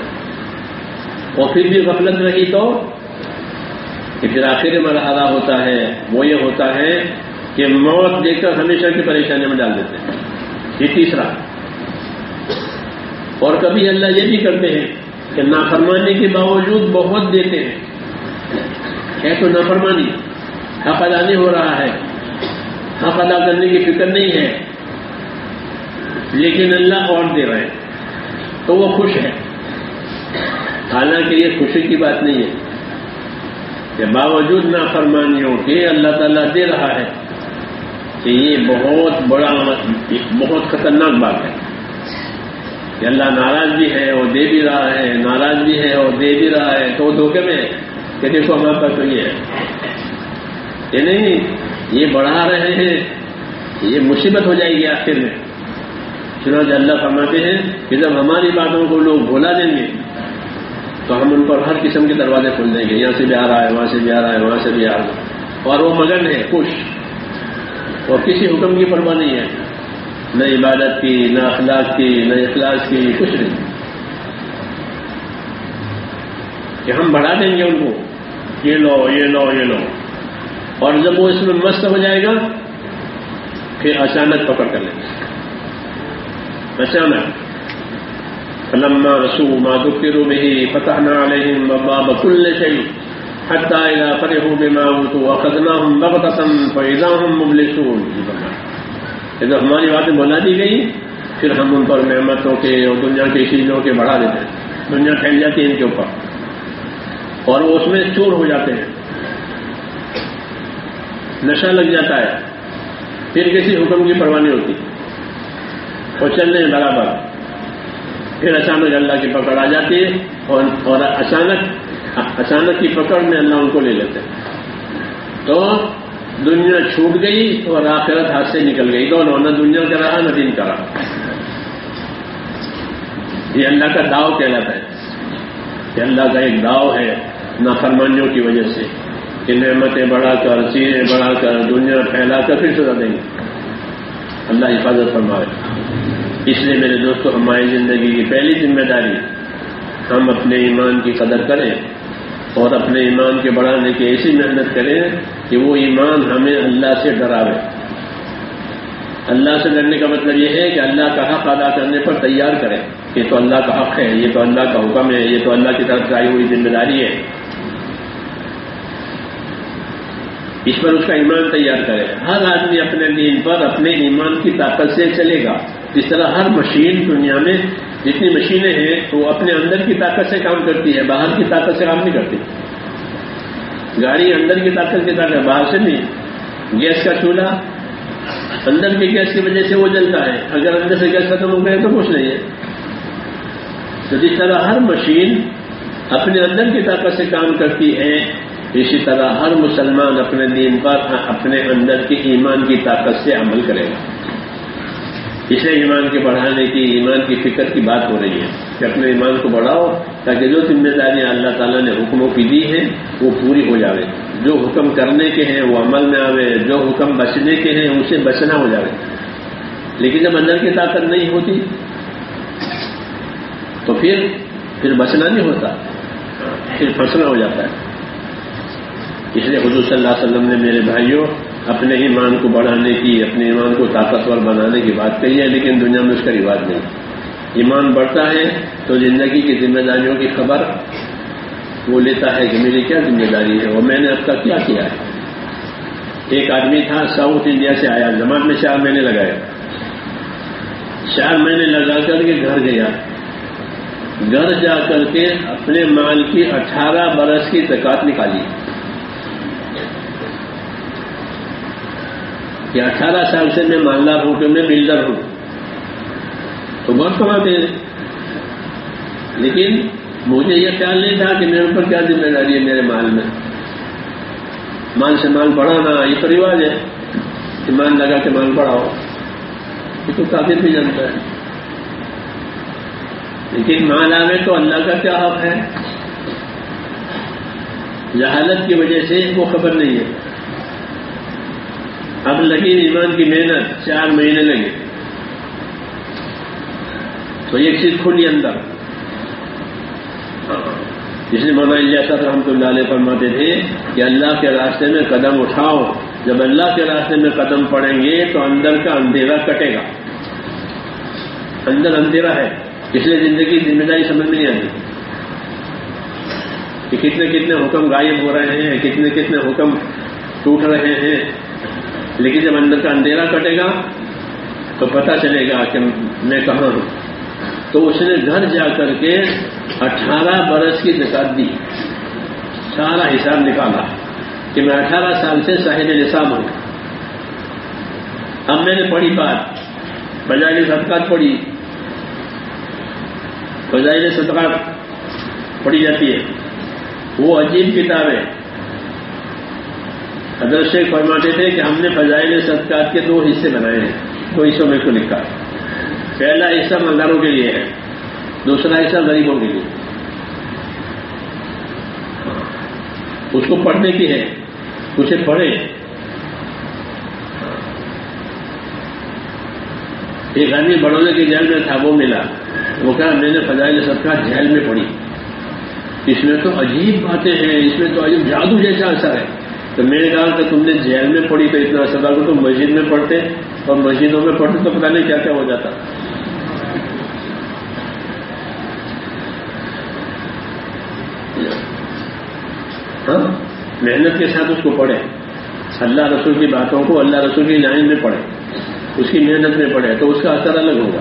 اور پھر بھی غفلت رہی تو پھر آخر مرحلہ ہوتا ہے، وہ یہ ہوتا ہے کہ موت دیکھ کر ہمیشہ کی پریشانی میں ڈال دیتے ہیں۔ یہ تیسرا۔ اور کبھی اللہ یہ بھی کرتے ہیں کہ نافرمانی کے باوجود بہت دیتے ہیں۔ ہے تو نافرمانی، حق ادا نہیں ہو رہا ہے۔ حق ادا کرنے کی فکر نہیں ہے۔ لیکن اللہ اور دے رہے ہیں۔ تو وہ خوش ہے حالانکہ یہ خوشی کی بات نہیں ہے کہ باوجود نافرمانیوں کے اللہ تعالیٰ دے رہا ہے۔ کہ یہ بہت بڑا بہت خطرناک بات ہے کہ اللہ ناراض بھی ہے اور دے بھی رہا ہے، ناراض بھی ہے اور دے بھی رہا ہے، تو وہ دھوکے میں کہ دیکھو ہمارے پاس تو یہ ہے۔ یہ نہیں، یہ بڑھا رہے ہیں، یہ مصیبت ہو جائے گی آخر میں۔ چنانچہ اللہ فرماتے ہیں کہ جب ہماری باتوں کو لوگ بھولا دیں گے، تو ہم ان پر ہر قسم کے دروازے کھول دیں گے۔ یہاں سے بھی آ رہا ہے، وہاں سے بھی آ رہا ہے، وہاں سے بھی آ رہا ہے۔ اور وہ مگن ہے خوش۔ اور کسی حکم کی پرواہ نہیں ہے۔ نہ عبادت کی، نہ اخلاق کی، نہ اخلاص کی، کچھ نہیں کہ ہم بڑھا دیں گے ان کو۔ یہ لو یہ لو یہ لو۔ اور جب وہ اس میں مست ہو جائے گا، پھر اچانک پکڑ کر لیں گے۔ اچانک۔ فلما رسو ما ذکروا به، فتحنا عليهم باب كل شيء حتى اذا فرحوا بما اوتوا واخذناهم بغتة فاذا هم مبلسون. جب ہماری باتیں بلا دی گئی، پھر ہم ان پر نعمتوں کے اور دنیا کی چیزوں کے بڑھا دیتے ہیں۔ دنیا پھیل جاتی ہے ان کے اوپر۔ اور وہ اس میں چور ہو جاتے ہیں۔ نشہ لگ جاتا ہے۔ پھر کسی حکم کی پرواہ نہیں ہوتی۔ وہ چلنے برابر۔ پھر اچانک اللہ کی پکڑ آ جاتی ہے اور اچانک اچانک کی پکڑ میں اللہ ان کو لے لیتے ہیں۔ تو دنیا چھوٹ گئی اور آخرت ہاتھ سے نکل گئی۔ دونوں، نہ دنیا کا رہا، نہ دن کا رہا۔ یہ اللہ کا داؤ کہلاتا ہے۔ کہ اللہ کا ایک داؤ ہے نافرمانیوں کی وجہ سے کہ نعمتیں بڑھا کر چیزیں بڑھا کر دنیا پھیلا کر پھر سزا دیں گے۔ اللہ حفاظت فرمائے۔ اس لیے میرے دوستوں ہماری زندگی کی پہلی ذمہ داری ہم اپنے ایمان کی قدر کریں اور اپنے ایمان کے بڑھانے کی ایسی محنت کریں کہ وہ ایمان ہمیں اللہ سے ڈراوے۔ اللہ سے ڈرنے کا مطلب یہ ہے کہ اللہ کا حق ادا کرنے پر تیار کریں۔ یہ تو اللہ کا حق ہے، یہ تو اللہ کا حکم ہے، یہ تو اللہ کی طرف سے آئی ہوئی ذمہ داری ہے۔ اس پر اس کا ایمان تیار کرے ہر آدمی اپنے دین پر اپنے ایمان کی طاقت سے چلے گا۔ جس طرح ہر مشین دنیا میں جتنی مشینیں ہیں وہ اپنے اندر کی طاقت سے کام کرتی ہے باہر کی طاقت سے کام نہیں کرتی۔ گاڑی اندر کی طاقت کی طاقت باہر سے نہیں۔ گیس کا چولہا اندر کی گیس کی وجہ سے وہ جلتا ہے۔ اگر اندر سے گیس ختم ہو گئے تو کچھ نہیں ہے۔ تو جس طرح ہر مشین اپنے اندر کی طاقت سے کام کرتی ہے، اسی طرح ہر مسلمان اپنے دین پر اپنے اندر کی ایمان کی طاقت سے عمل کرے گا۔ اسے ایمان کے بڑھانے کی، ایمان کی فکر کی بات ہو رہی ہے۔ کہ اپنے ایمان کو بڑھاؤ تاکہ جو ذمہ داریاں اللہ تعالیٰ نے حکموں کی دی ہیں، وہ پوری ہو جاوے۔ جو حکم کرنے کے ہیں، وہ عمل میں آوے۔ جو حکم بچنے کے ہیں، اسے بچنا ہو جاوے۔ لیکن جب اندر کی طاقت نہیں ہوتی، تو پھر پھر بچنا نہیں ہوتا۔ پھر پھنسنا ہو جاتا ہے۔ اس لیے حضور صلی اللہ علیہ وسلم نے میرے بھائیوں اپنے ایمان کو بڑھانے کی، اپنے ایمان کو طاقتور بنانے کی بات کہی ہے، لیکن دنیا میں اس کا رواج نہیں۔ ایمان بڑھتا ہے تو زندگی کی ذمہ داریوں کی خبر وہ لیتا ہے کہ میری کیا ذمہ داری ہے، اور میں نے اب تک کیا کیا ہے۔ ایک آدمی تھا، ساؤتھ انڈیا سے آیا جماعت میں چار مہینے لگائے چار مہینے لگا کر کے گھر گیا۔ گھر جا کر کے اپنے مال کی اٹھارہ برس کی زکات نکالی۔ کہ اٹھارہ سال سے میں مالدار ہوں کہ میں بلڈر ہوں۔ تو بہت کماتے ہیں لیکن مجھے یہ خیال نہیں تھا کہ میرے اوپر کیا ذمہ داری ہے میرے مال میں۔ مال سے مال بڑھانا یہ تو رواج ہے کہ مان لگا کے مال بڑھاؤ۔ یہ تو کافی بھی جانتا ہے۔ لیکن مال آنے تو اللہ کا کیا حق ہے؟ جہالت کی وجہ سے وہ خبر نہیں ہے۔ اب لگی ایمان کی محنت، چار مہینے لگے۔ تو ایک چیز کھلی اندر۔ ہاں۔ جس نے مولانا جیسا رحمۃ اللہ علیہ فرماتے تھے کہ اللہ کے راستے میں قدم اٹھاؤ۔ جب اللہ کے راستے میں قدم پڑیں گے تو اندر کا اندھیرا کٹے گا۔ اندر اندھیرا ہے۔ اس لیے زندگی ذمہ داری سمجھ میں نہیں آتی۔ کہ کتنے کتنے حکم غائب ہو رہے ہیں، کتنے کتنے حکم ٹوٹ رہے ہیں۔ لیکن جب اندر کا اندھیرا کٹے گا تو پتہ چلے گا کہ میں کہاں ہوں۔ تو اس نے گھر جا کر کے اٹھارہ برس کی زکات دی۔ سارا حساب نکالا کہ میں اٹھارہ سال سے صاحب نصاب ہوں۔ اب میں نے پڑھی بات۔ بجائے صدقات پڑھی۔ بجائے صدقات پڑھی جاتی ہے۔ وہ عجیب کتاب ہے۔ حضرت شیخ فرماتے تھے کہ ہم نے فضائل صدقات کے دو حصے بنائے ہیں، دو حصوں میں کو لکھا پہلا حصہ مزاروں کے لیے ہے، دوسرا حصہ غریبوں کے لیے۔ اس کو پڑھنے کی ہے، اسے پڑھے۔ ایک آدمی بڑونے کے جیل میں تھا، وہ ملا۔ وہ کہا، میں نے فضائل صدقات جیل میں پڑھی۔ اس میں تو عجیب باتیں ہیں، اس میں تو عجیب جادو جیسا اثر ہے۔ تو میں نے کہا کہ تم نے جیل میں پڑھی تو اتنا اچھا سدا کو تم مسجد میں پڑھتے اور مسجدوں میں پڑھتے تو پتہ نہیں کیا کیا ہو جاتا۔ ہاں؟ محنت کے ساتھ اس کو پڑھے اللہ رسول کی باتوں کو اللہ رسول کی لائن میں پڑھے اس کی محنت میں پڑھے تو اس کا اثر الگ ہوگا۔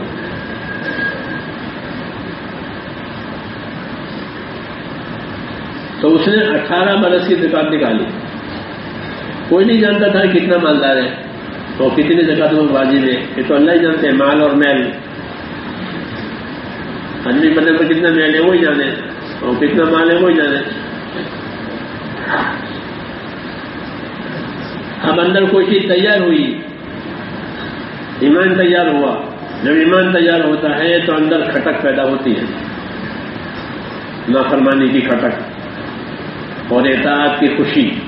تو اس نے اٹھارہ برس کی دکان نکالی۔ کوئی نہیں جانتا تھا کتنا مالدار ہے۔ تو کتنی جگہ تو بازی میں یہ تو اللہ ہی جانتے ہیں، مال اور میل۔ آدمی بننے پر کتنا میل ہے، وہی جانے۔ اور کتنا مال ہے، وہی جانے۔ اب اندر کوئی چیز تیار ہوئی۔ ایمان تیار ہوا۔ جب ایمان تیار ہوتا ہے تو اندر کھٹک پیدا ہوتی ہے۔ نافرمانی کی کھٹک۔ اور اعتعاد کی خوشی۔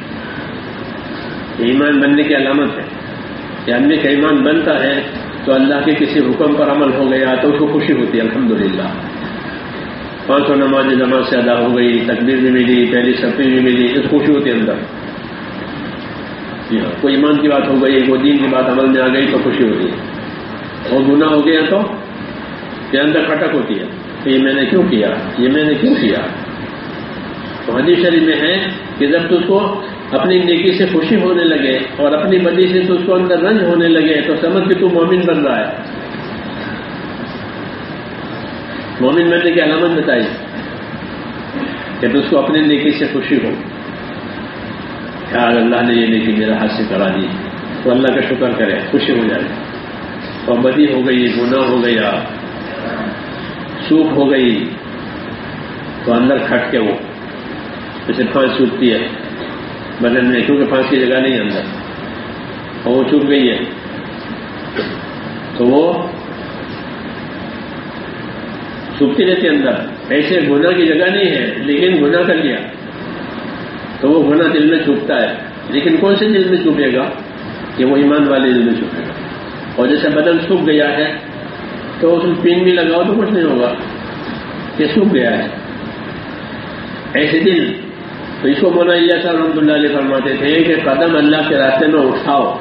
ایمان بننے کی علامت ہے۔ کہ آدمی کا ایمان بنتا ہے تو اللہ کے کسی حکم پر عمل ہو گیا تو اس کو خوشی ہوتی ہے، الحمدللہ۔ پانچ سو نماز جماعت سے ادا ہو گئی تقدیر بھی ملی، پہلی سفری بھی ملی، اس خوشی ہوتی ہے اندر۔ جی ہاں کوئی ایمان کی بات ہو گئی، کوئی دین کی بات عمل میں آ گئی تو خوشی ہوتی ہے۔ اور گناہ ہو گیا تو یہ اندر کھٹک ہوتی ہے۔ کہ یہ میں نے کیوں کیا؟ یہ میں نے کیوں کیا؟ تو حدیث شریف میں ہے کہ جب تو اس کو اپنی نیکی سے خوشی ہونے لگے اور اپنی بدی سے تو اس کو اندر رنج ہونے لگے تو سمجھ کے تو مومن بن رہا ہے۔ مومن بننے کی علامت بتائی کہ تو اس کو اپنی نیکی سے خوشی ہو۔ خیال اللہ نے یہ نیکی میرا ہاتھ سے کرا دی، تو اللہ کا شکر کرے، خوشی ہو جائے۔ اور بدی ہو گئی، گناہ ہو گیا، سوکھ ہو گئی، تو اندر کھٹ کے وہ، جیسے پھانس سوکھتی ہے۔ بدن میں، کیونکہ پھانس کی جگہ نہیں اندر۔ اور وہ چوک گئی ہے۔ تو وہ سوکھتی رہتی اندر۔ ایسے گنا کی جگہ نہیں ہے، لیکن گنا کر لیا۔ تو وہ گنا دل میں چوکتا ہے۔ لیکن کون سے دل میں چوبے گا؟ کہ وہ ایمان والے دل میں چوبے گا۔ اور جیسے بدن سوکھ گیا ہے، تو اس میں پین بھی لگاؤ تو کچھ نہیں ہوگا یہ سوکھ گیا ہے۔ ایسے دل تو اس کو مولانا اللہ صاحب رحمۃ اللہ علیہ فرماتے تھے کہ قدم اللہ کے راستے میں اٹھاؤ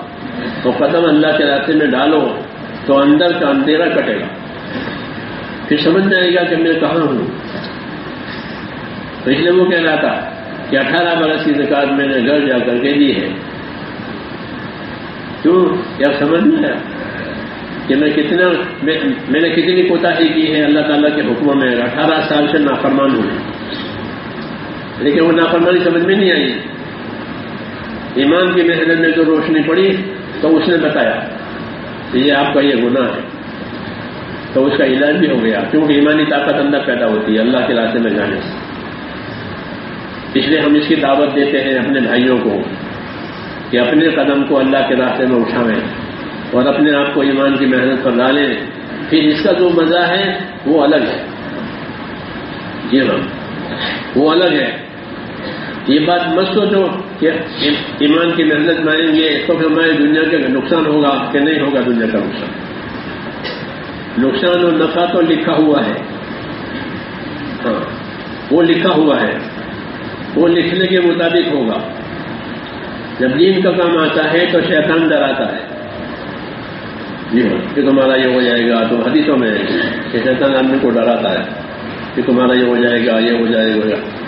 تو قدم اللہ کے راستے میں ڈالو تو اندر کا اندھیرا کٹے گا۔ پھر سمجھ میں آئے گا کہ میں کہاں ہوں۔ تو اس لیے وہ کہہ رہا تھا کہ اٹھارہ برس کی زکات میں نے گھر جا کر کے دی ہے۔ کیوں؟ کیا سمجھ میں آیا؟ کہ میں کتنا میں نے کتنی کوتا کی ہے اللہ تعالیٰ کے حکم میں اٹھارہ سال سے نافرمان ہوں۔ لیکن وہ نافرمانی سمجھ میں نہیں آئی۔ ایمان کی محنت میں جو روشنی پڑی، تو اس نے بتایا کہ یہ آپ کا یہ گناہ ہے۔ تو اس کا علاج بھی ہو گیا، کیونکہ ایمانی طاقت اندر پیدا ہوتی ہے، اللہ کے راستے میں جانے سے۔ اس لیے ہم اس کی دعوت دیتے ہیں اپنے بھائیوں کو کہ اپنے قدم کو اللہ کے راستے میں اٹھاویں اور اپنے آپ کو ایمان کی محنت پر ڈالیں۔ پھر اس کا جو مزہ ہے، وہ الگ ہے۔ جی ہاں وہ الگ ہے۔ یہ بات مت سوچو کہ ایمان کی محنت مانیں گے، تو پھر ہماری دنیا کا نقصان ہوگا کہ نہیں ہوگا دنیا کا نقصان؟ نقصان اور نفع تو لکھا ہوا ہے۔ ہاں وہ لکھا ہوا ہے۔ وہ لکھنے کے مطابق ہوگا۔ جب دین کا کام آتا ہے تو شیطان ڈراتا ہے۔ جی ہاں کہ تمہارا یہ ہو جائے گا تو حدیثوں میں کہ شیطان آدمی کو ڈراتا ہے۔ کہ تمہارا یہ ہو جائے گا، یہ ہو جائے گا۔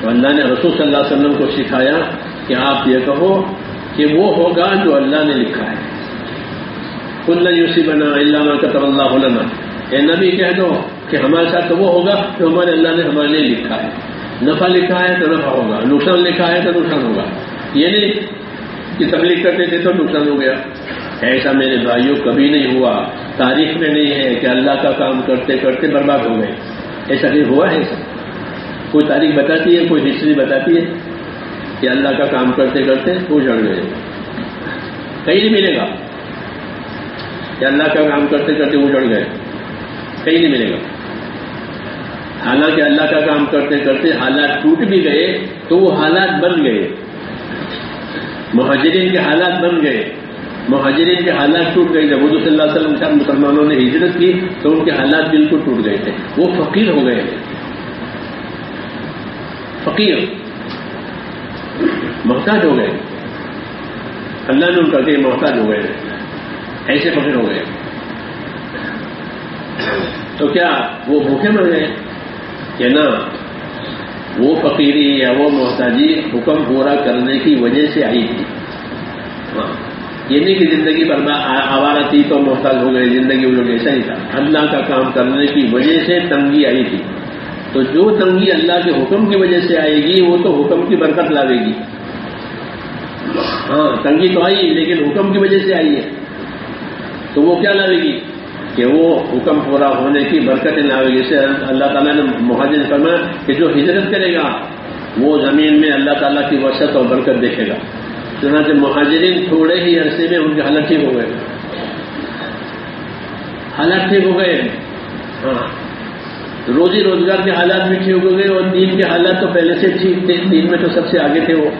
تو اللہ نے رسول صلی اللہ علیہ وسلم کو سکھایا کہ آپ یہ کہو کہ وہ ہوگا جو اللہ نے لکھا ہے۔ کل یوسی بنا اللہ قطب اللہ علما اے نبی کہہ دو کہ ہمارے ساتھ تو وہ ہوگا جو ہمارے اللہ نے ہمارے لیے لکھا ہے۔ نفع لکھا ہے تو نفع ہوگا، نقصان لکھا ہے تو نقصان ہوگا۔ یہ نہیں کہ تبلیغ کرتے تھے تو نقصان ہو گیا۔ ایسا میرے بھائیوں کبھی نہیں ہوا۔ تاریخ میں نہیں ہے کہ اللہ کا کام کرتے کرتے برباد ہو گئے۔ ایسا نہیں ہوا ہے؟ ایسا کوئی تاریخ بتاتی ہے، کوئی ہسٹری بتاتی ہے کہ اللہ کا کام کرتے کرتے وہ جڑ گئے۔ کہیں نہیں ملے گا کہ اللہ کا کام کرتے کرتے وہ جڑ گئے۔ کہیں نہیں ملے گا۔ حالانکہ اللہ کا کام کرتے کرتے حالات ٹوٹ بھی گئے تو وہ حالات بن گئے۔ مہاجرین کے حالات بن گئے۔ مہاجرین کے حالات ٹوٹ گئے۔ جب حضور صلی اللہ علیہ وسلم مسلمانوں نے ہجرت کی تو ان کے حالات بالکل ٹوٹ گئے تھے۔ وہ فقیر ہو گئے۔ تھے فقیر محتاج ہو گئے۔ اللہ نے ان کا کہ محتاج ہو گئے۔ ایسے فقیر ہو گئے۔ تو کیا وہ بھوکے مر گئے؟ کہ نہ؟ وہ فقیری یا وہ محتاجی حکم پورا کرنے کی وجہ سے آئی تھی۔ ہاں۔ یہ نہیں کہ زندگی پر آوارہ تھی تو محتاج ہو گئے، زندگی وہ لوگ ایسا ہی تھا۔ اللہ کا کام کرنے کی وجہ سے تنگی آئی تھی۔ تو جو تنگی اللہ کے حکم کی وجہ سے آئے گی، وہ تو حکم کی برکت لاوے گی۔ ہاں تنگی تو آئی، لیکن حکم کی وجہ سے آئی ہے۔ تو وہ کیا لاوے گی؟ کہ وہ حکم پورا ہونے کی برکتیں لاوے گی۔ جسے اللہ تعالیٰ نے مہاجر فرمایا کہ جو ہجرت کرے گا، وہ زمین میں اللہ تعالیٰ کی وسعت اور برکت دیکھے گا۔ چنانچہ مہاجرین تھوڑے ہی عرصے میں ان کے حالت ٹھیک ہو گئے۔ حالات ٹھیک ہو گئے۔ ہاں۔ روزی روزگار کے حالات بھی ٹھیک ہو گئے اور دین کے حالات تو پہلے سے ٹھیک تھے دین میں تو سب سے آگے تھے وہ۔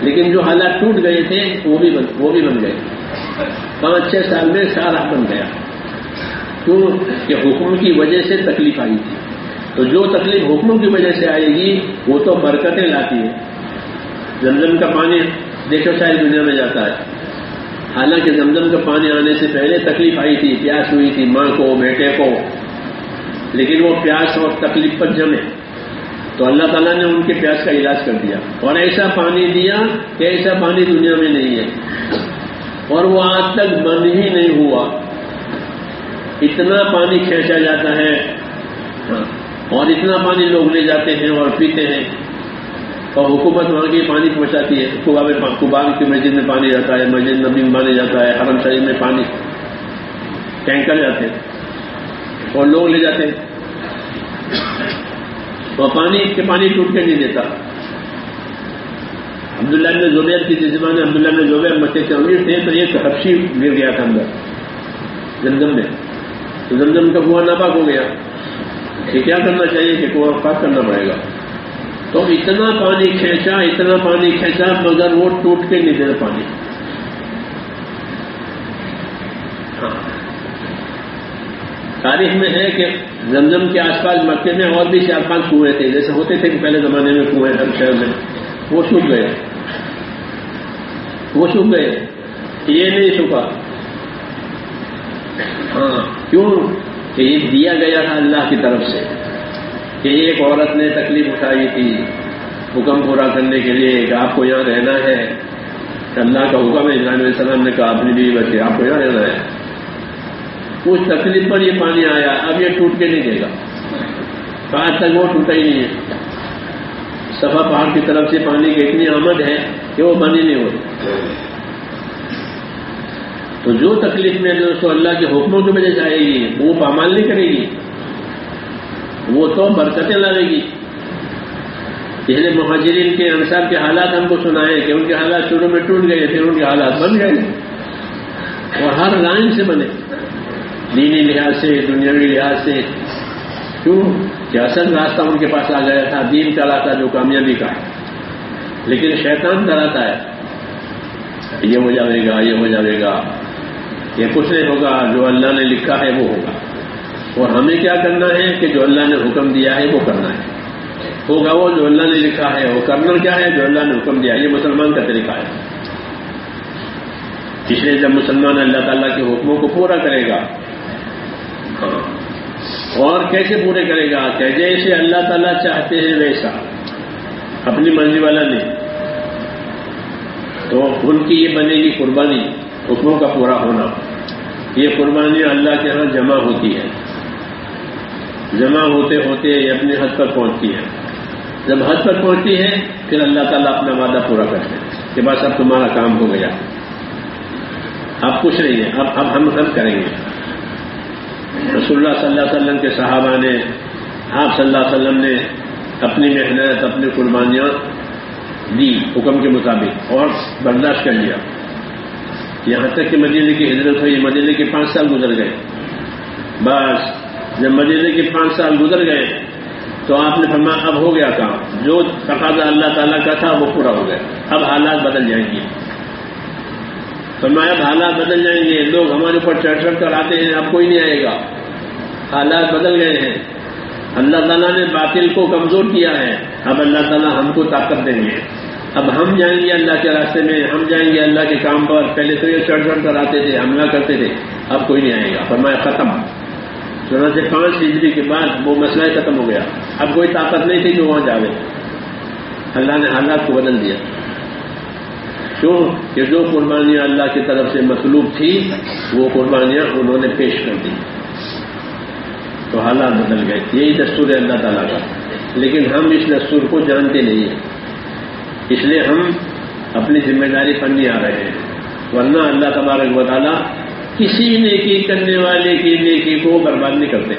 لیکن جو حالات ٹوٹ گئے تھے، وہ بھی بن وہ بھی بن گئے۔ پانچ چھ سال میں سارا بن گیا۔ کیوں کہ حکم کی وجہ سے تکلیف آئی تھی۔ تو جو تکلیف حکموں کی وجہ سے آئے گی، وہ تو برکتیں لاتی ہے زمزم کا پانی دیکھو ساری دنیا میں جاتا ہے۔ حالانکہ زمزم کا پانی آنے سے پہلے تکلیف آئی تھی، پیاس ہوئی تھی، ماں کو، بیٹے کو لیکن وہ پیاس اور تکلیف پر جمے تو اللہ تعالیٰ نے ان کے پیاس کا علاج کر دیا۔ اور ایسا پانی دیا کہ ایسا پانی دنیا میں نہیں ہے۔ اور وہ آج تک بند ہی نہیں ہوا۔ اتنا پانی کھینچا جاتا ہے۔ اور اتنا پانی لوگ لے جاتے ہیں اور پیتے ہیں۔ اور حکومت وہاں کی پانی پہنچاتی ہے۔ کبا میں کی مسجد میں پانی رہتا ہے، مسجد نبی میں پانی جاتا ہے، حرم شریف میں پانی ٹینکر جاتے ہیں۔ اور لوگ لے جاتے ہیں۔ وہ پانی کے پانی ٹوٹ کے نہیں دیتا۔ عبداللہ نے زبیر کی جسمان میں عبداللہ نے زبیر مچے کے امیر تھے، تو ایک حفشی گر گیا تھا اندر۔ زمزم میں۔ تو زمزم کا کنواں ناپاک ہو گیا۔ کہ کیا کرنا چاہیے کہ کنواں پاک کرنا پڑے گا۔ تو اتنا پانی کھینچا، اتنا پانی کھینچا، مگر وہ ٹوٹ کے نہیں دے پانی۔ تاریخ میں ہے کہ زمزم کے آس پاس مکے میں اور بھی چار پانچ کنویں تھے، جیسے ہوتے تھے کہ پہلے زمانے میں کنویں ہر شہر میں۔ وہ سوکھ گئے۔ وہ سوکھ گئے۔ یہ نہیں سوکھا۔ ہاں کیوں؟ کہ یہ دیا گیا تھا اللہ کی طرف سے۔ کہ ایک عورت نے تکلیف اٹھائی تھی حکم پورا کرنے کے لیے کہ آپ کو یہاں رہنا ہے۔ اللہ کا حکم ہے، علیہ السلام نے کہا، اپنی بیوی بچے، آپ کو یہاں رہنا ہے۔ اس تکلیف پر یہ پانی آیا، اب یہ ٹوٹ کے نہیں دے گا۔ آج تک وہ ٹوٹا ہی نہیں ہے۔ سفا پہاڑ کی طرف سے پانی کی اتنی آمد ہے کہ وہ پانی نہیں ہوتی تو جو تکلیف میں دوستوں اللہ کے حکموں کی وجہ سے آئے گی، وہ پامال نہیں کرے گی۔ وہ تو برکتیں لائے گی۔ پہلے مہاجرین کے انصار کے حالات ہم کو سنائے کہ ان کے حالات شروع میں ٹوٹ گئے، پھر ان کے حالات بن گئے۔ اور ہر لائن سے بنے۔ دینی لحاظ سے، دنیاوی لحاظ سے۔ کیوں؟ کہ اصل راستہ ان کے پاس آ گیا تھا، دین چلا تھا جو کامیابی کا۔ لیکن شیطان کراتا ہے۔ یہ ہو جائے گا، یہ ہو جائے گا۔ یہ کچھ نہیں ہوگا، جو اللہ نے لکھا ہے وہ ہوگا۔ اور ہمیں کیا کرنا ہے کہ جو اللہ نے حکم دیا ہے وہ کرنا ہے۔ ہوگا وہ جو اللہ نے لکھا ہے، وہ کرنا کیا ہے؟ جو اللہ نے حکم دیا ہے۔ یہ مسلمان کا طریقہ ہے۔ اس لیے جب مسلمان اللہ تعالیٰ کے حکموں کو پورا کرے گا اور کیسے پورے کرے گا؟ کہ جیسے اللہ تعالیٰ چاہتے ہیں ویسا۔ اپنی مرضی والا نہیں۔ تو ان کی یہ بنے گی قربانی، حکموں کا پورا ہونا۔ یہ قربانی اللہ کے ہاں جمع ہوتی ہے۔ جمع ہوتے ہوتے یہ اپنے حد پر پہنچتی ہے۔ جب حد پر پہنچتی ہے، پھر اللہ تعالیٰ اپنا وعدہ پورا کرتے ہیں۔ کہ بس اب تمہارا کام ہو گیا۔ اب کچھ نہیں ہے۔ اب اب ہم ہم کریں گے۔ رسول اللہ صلی اللہ علیہ وسلم کے صحابہ نے، آپ صلی اللہ علیہ وسلم نے اپنی محنت، اپنی قربانیاں دی حکم کے مطابق اور برداشت کر لیا۔ یہاں تک کہ مدینے کی ہجرت ہوئی، مدینے کے پانچ سال گزر گئے۔ بس، جب مدینے کے پانچ سال گزر گئے تو آپ نے فرمایا، اب ہو گیا کام۔ جو تقاضا اللہ تعالیٰ کا تھا وہ پورا ہو گیا۔ اب حالات بدل جائیں گے۔ فرمایا اب حالات بدل جائیں گے، لوگ ہمارے اوپر چڑھ چڑھ کر آتے ہیں، اب کوئی نہیں آئے گا۔ حالات بدل گئے ہیں۔ اللہ تعالیٰ نے باطل کو کمزور کیا ہے۔ اب اللہ تعالیٰ ہم کو طاقت دیں گے۔ اب ہم جائیں گے اللہ کے راستے میں، ہم جائیں گے اللہ کے کام پر۔ پہلے تو یہ چڑھ چڑھ کر آتے تھے، حملہ کرتے تھے۔ اب کوئی نہیں آئے گا۔ فرمایا ختم۔ سنا سے پانچ ہجری کے بعد وہ مسئلہ ختم ہو گیا۔ اب کوئی طاقت نہیں تھی جو وہاں جاوے اللہ نے حالات کو بدل دیا۔ کیوں؟ کہ جو قربانیاں اللہ کی طرف سے مطلوب تھی، وہ قربانیاں انہوں نے پیش کر دی۔ تو حالات بدل گئے۔ یہی دستور ہے اللہ تعالیٰ کا۔ لیکن ہم اس دستور کو جانتے نہیں ہیں۔ اس لیے ہم اپنی ذمہ داری پر نہیں آ رہے ہیں۔ ورنہ اللہ تبارک و تعالیٰ کسی نیکی کرنے والے کی نیکی کو برباد نہیں کرتے۔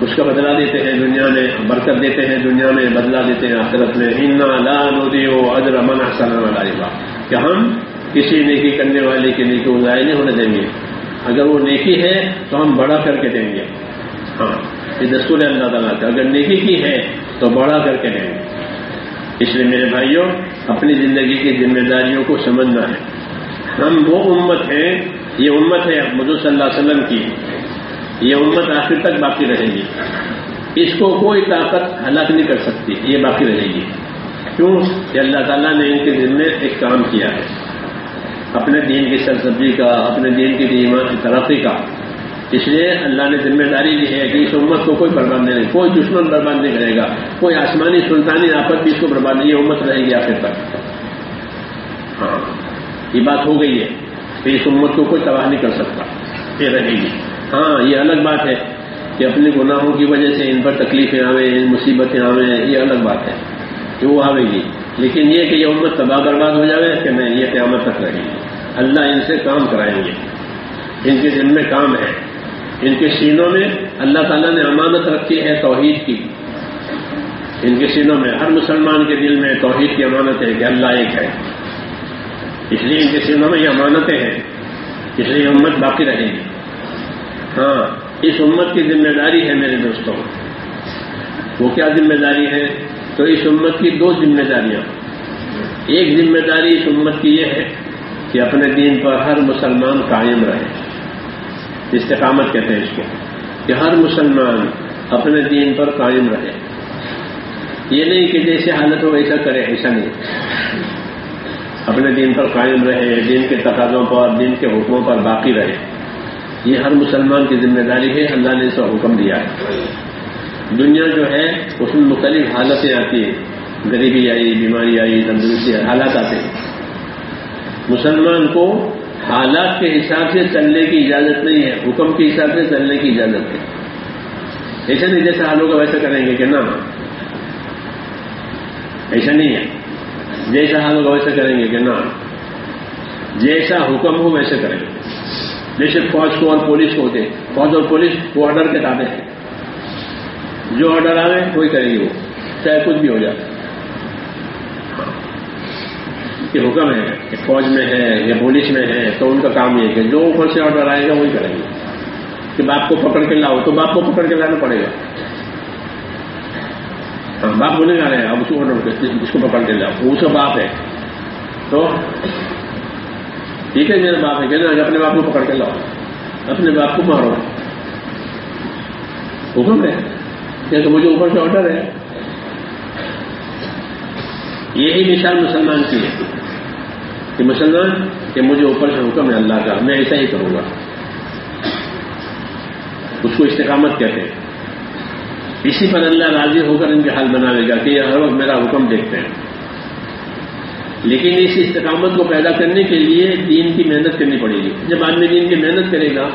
اس کا بدلا دیتے ہیں دنیا میں، برکت دیتے ہیں دنیا میں بدلا دیتے ہیں آخرت میں۔ ہننا لا نودی ادر امن حسن کہ ہم کسی نیکی کرنے والے کی نیکی کو ضائع نہیں ہونے دیں گے۔ اگر وہ نیکی ہے تو ہم بڑا کر کے دیں گے۔ ہاں یہ دستور ہے اللہ تعالیٰ کا۔ اگر نیکی کی ہے تو بڑا کر کے دیں گے۔ اس لیے میرے بھائیوں، اپنی زندگی کی ذمہ داریوں کو سمجھنا ہے۔ ہم وہ امت ہیں، یہ امت ہے مدو صلی اللہ علیہ وسلم کی۔ یہ امت آخر تک باقی رہے گی۔ اس کو کوئی طاقت ہلاک نہیں کر سکتی، یہ باقی رہے گی۔ کیوں؟ کہ اللہ تعالیٰ نے ان کے دل میں ایک کام کیا ہے۔ اپنے دین کی سرسبزی کا، اپنے دین کی ایمان کی ترقی کا۔ اس لیے اللہ نے ذمہ داری لی ہے کہ اس امت کو کوئی برباد نہیں، کوئی دشمن برباد نہیں کرے گا۔ کوئی آسمانی سلطانی آفت بھی اس کو برباد نہیں، یہ امت رہے گی آخر تک۔ ہاں یہ بات ہو گئی ہے کہ اس امت کو کوئی تباہ نہیں کر سکتا، یہ رہے گی۔ ہاں یہ الگ بات ہے کہ اپنے گناہوں کی وجہ سے ان پر تکلیفیں آویں مصیبتیں آویں، یہ الگ بات ہے کہ وہ آئے گی۔ لیکن یہ کہ یہ امت تباہ برباد ہو جائے کہ نہیں، یہ قیامت تک رہے گی۔ اللہ ان سے کام کرائیں گے۔ ان کے دل میں کام ہے ان کے سینوں میں اللہ تعالیٰ نے امانت رکھی ہے، توحید کی۔ ان کے سینوں میں، ہر مسلمان کے دل میں توحید کی امانت ہے کہ اللہ ایک ہے۔ اس لیے ان کے سینوں میں یہ امانتیں ہیں۔ اس لیے امت باقی رہے گی۔ ہاں اس امت کی ذمہ داری ہے میرے دوستوں۔ وہ کیا ذمہ داری ہے؟ تو اس امت کی دو ذمہ داریاں۔ ایک ذمہ داری اس امت کی یہ ہے کہ اپنے دین پر ہر مسلمان قائم رہے۔ استقامت کہتے ہیں اس کو۔ کہ ہر مسلمان اپنے دین پر قائم رہے۔ یہ نہیں کہ جیسے حالت ہو ویسا کرے، ایسا نہیں۔ اپنے دین پر قائم رہے، دین کے تقاضوں پر، دین کے حکموں پر باقی رہے۔ یہ ہر مسلمان کی ذمہ داری ہے، اللہ نے اس کا حکم دیا ہے۔ دنیا جو ہے، اس میں مختلف حالتیں آتی ہیں۔ غریبی آئی، بیماری آئی، تندرستی حالات آتے ہیں۔ مسلمان کو حالات کے حساب سے چلنے کی اجازت نہیں ہے، حکم کے حساب سے چلنے کی اجازت ہے۔ ایسا نہیں جیسا حال ہوگا ویسا کریں گے کہ نا ایسا نہیں ہے۔ جیسا حال ہوگا ویسا کریں گے کہ نا جیسا حکم ہو ویسے کریں گے۔ جیسے فوج کو اور پولیس کو ہوتے فوج اور پولیس وہ آرڈر کے تابے ہیں۔ جو آرڈر آئے وہی کریں گے وہ۔ چاہے کچھ بھی ہو جائے۔ کہ حکم ہے کہ فوج میں ہے یا پولیس میں ہے، تو ان کا کام یہ ہے کہ جو اوپر سے آرڈر آئے گا، وہی کریں گے۔ کہ باپ کو پکڑ کے لاؤ، تو باپ کو پکڑ کے لانا پڑے گا۔ باپ بولے جا رہے ہیں، اب اس کو آرڈر اس کو پکڑ کے لاؤ۔ وہ اس کا باپ ہے۔ تو ٹھیک ہے میرا باپ ہے کہ اپنے باپ کو پکڑ کے لاؤ، اپنے باپ کو مارو۔ حکم ہے کہ تو مجھے اوپر سے آرڈر ہے۔ یہی مثال مسلمان کی ہے کہ مسلمان، کہ مجھے اوپر سے حکم ہے اللہ کا، میں ایسا ہی کروں گا۔ اس کو استقامت کہتے ہیں۔ اسی پر اللہ راضی ہو کر ان کے حال بنا لے گا کہ یہ ہر وقت میرا حکم دیکھتے ہیں۔ لیکن اس استقامت کو پیدا کرنے کے لیے دین کی محنت کرنی پڑے گی۔ جب آدمی دین کی محنت کرے گا،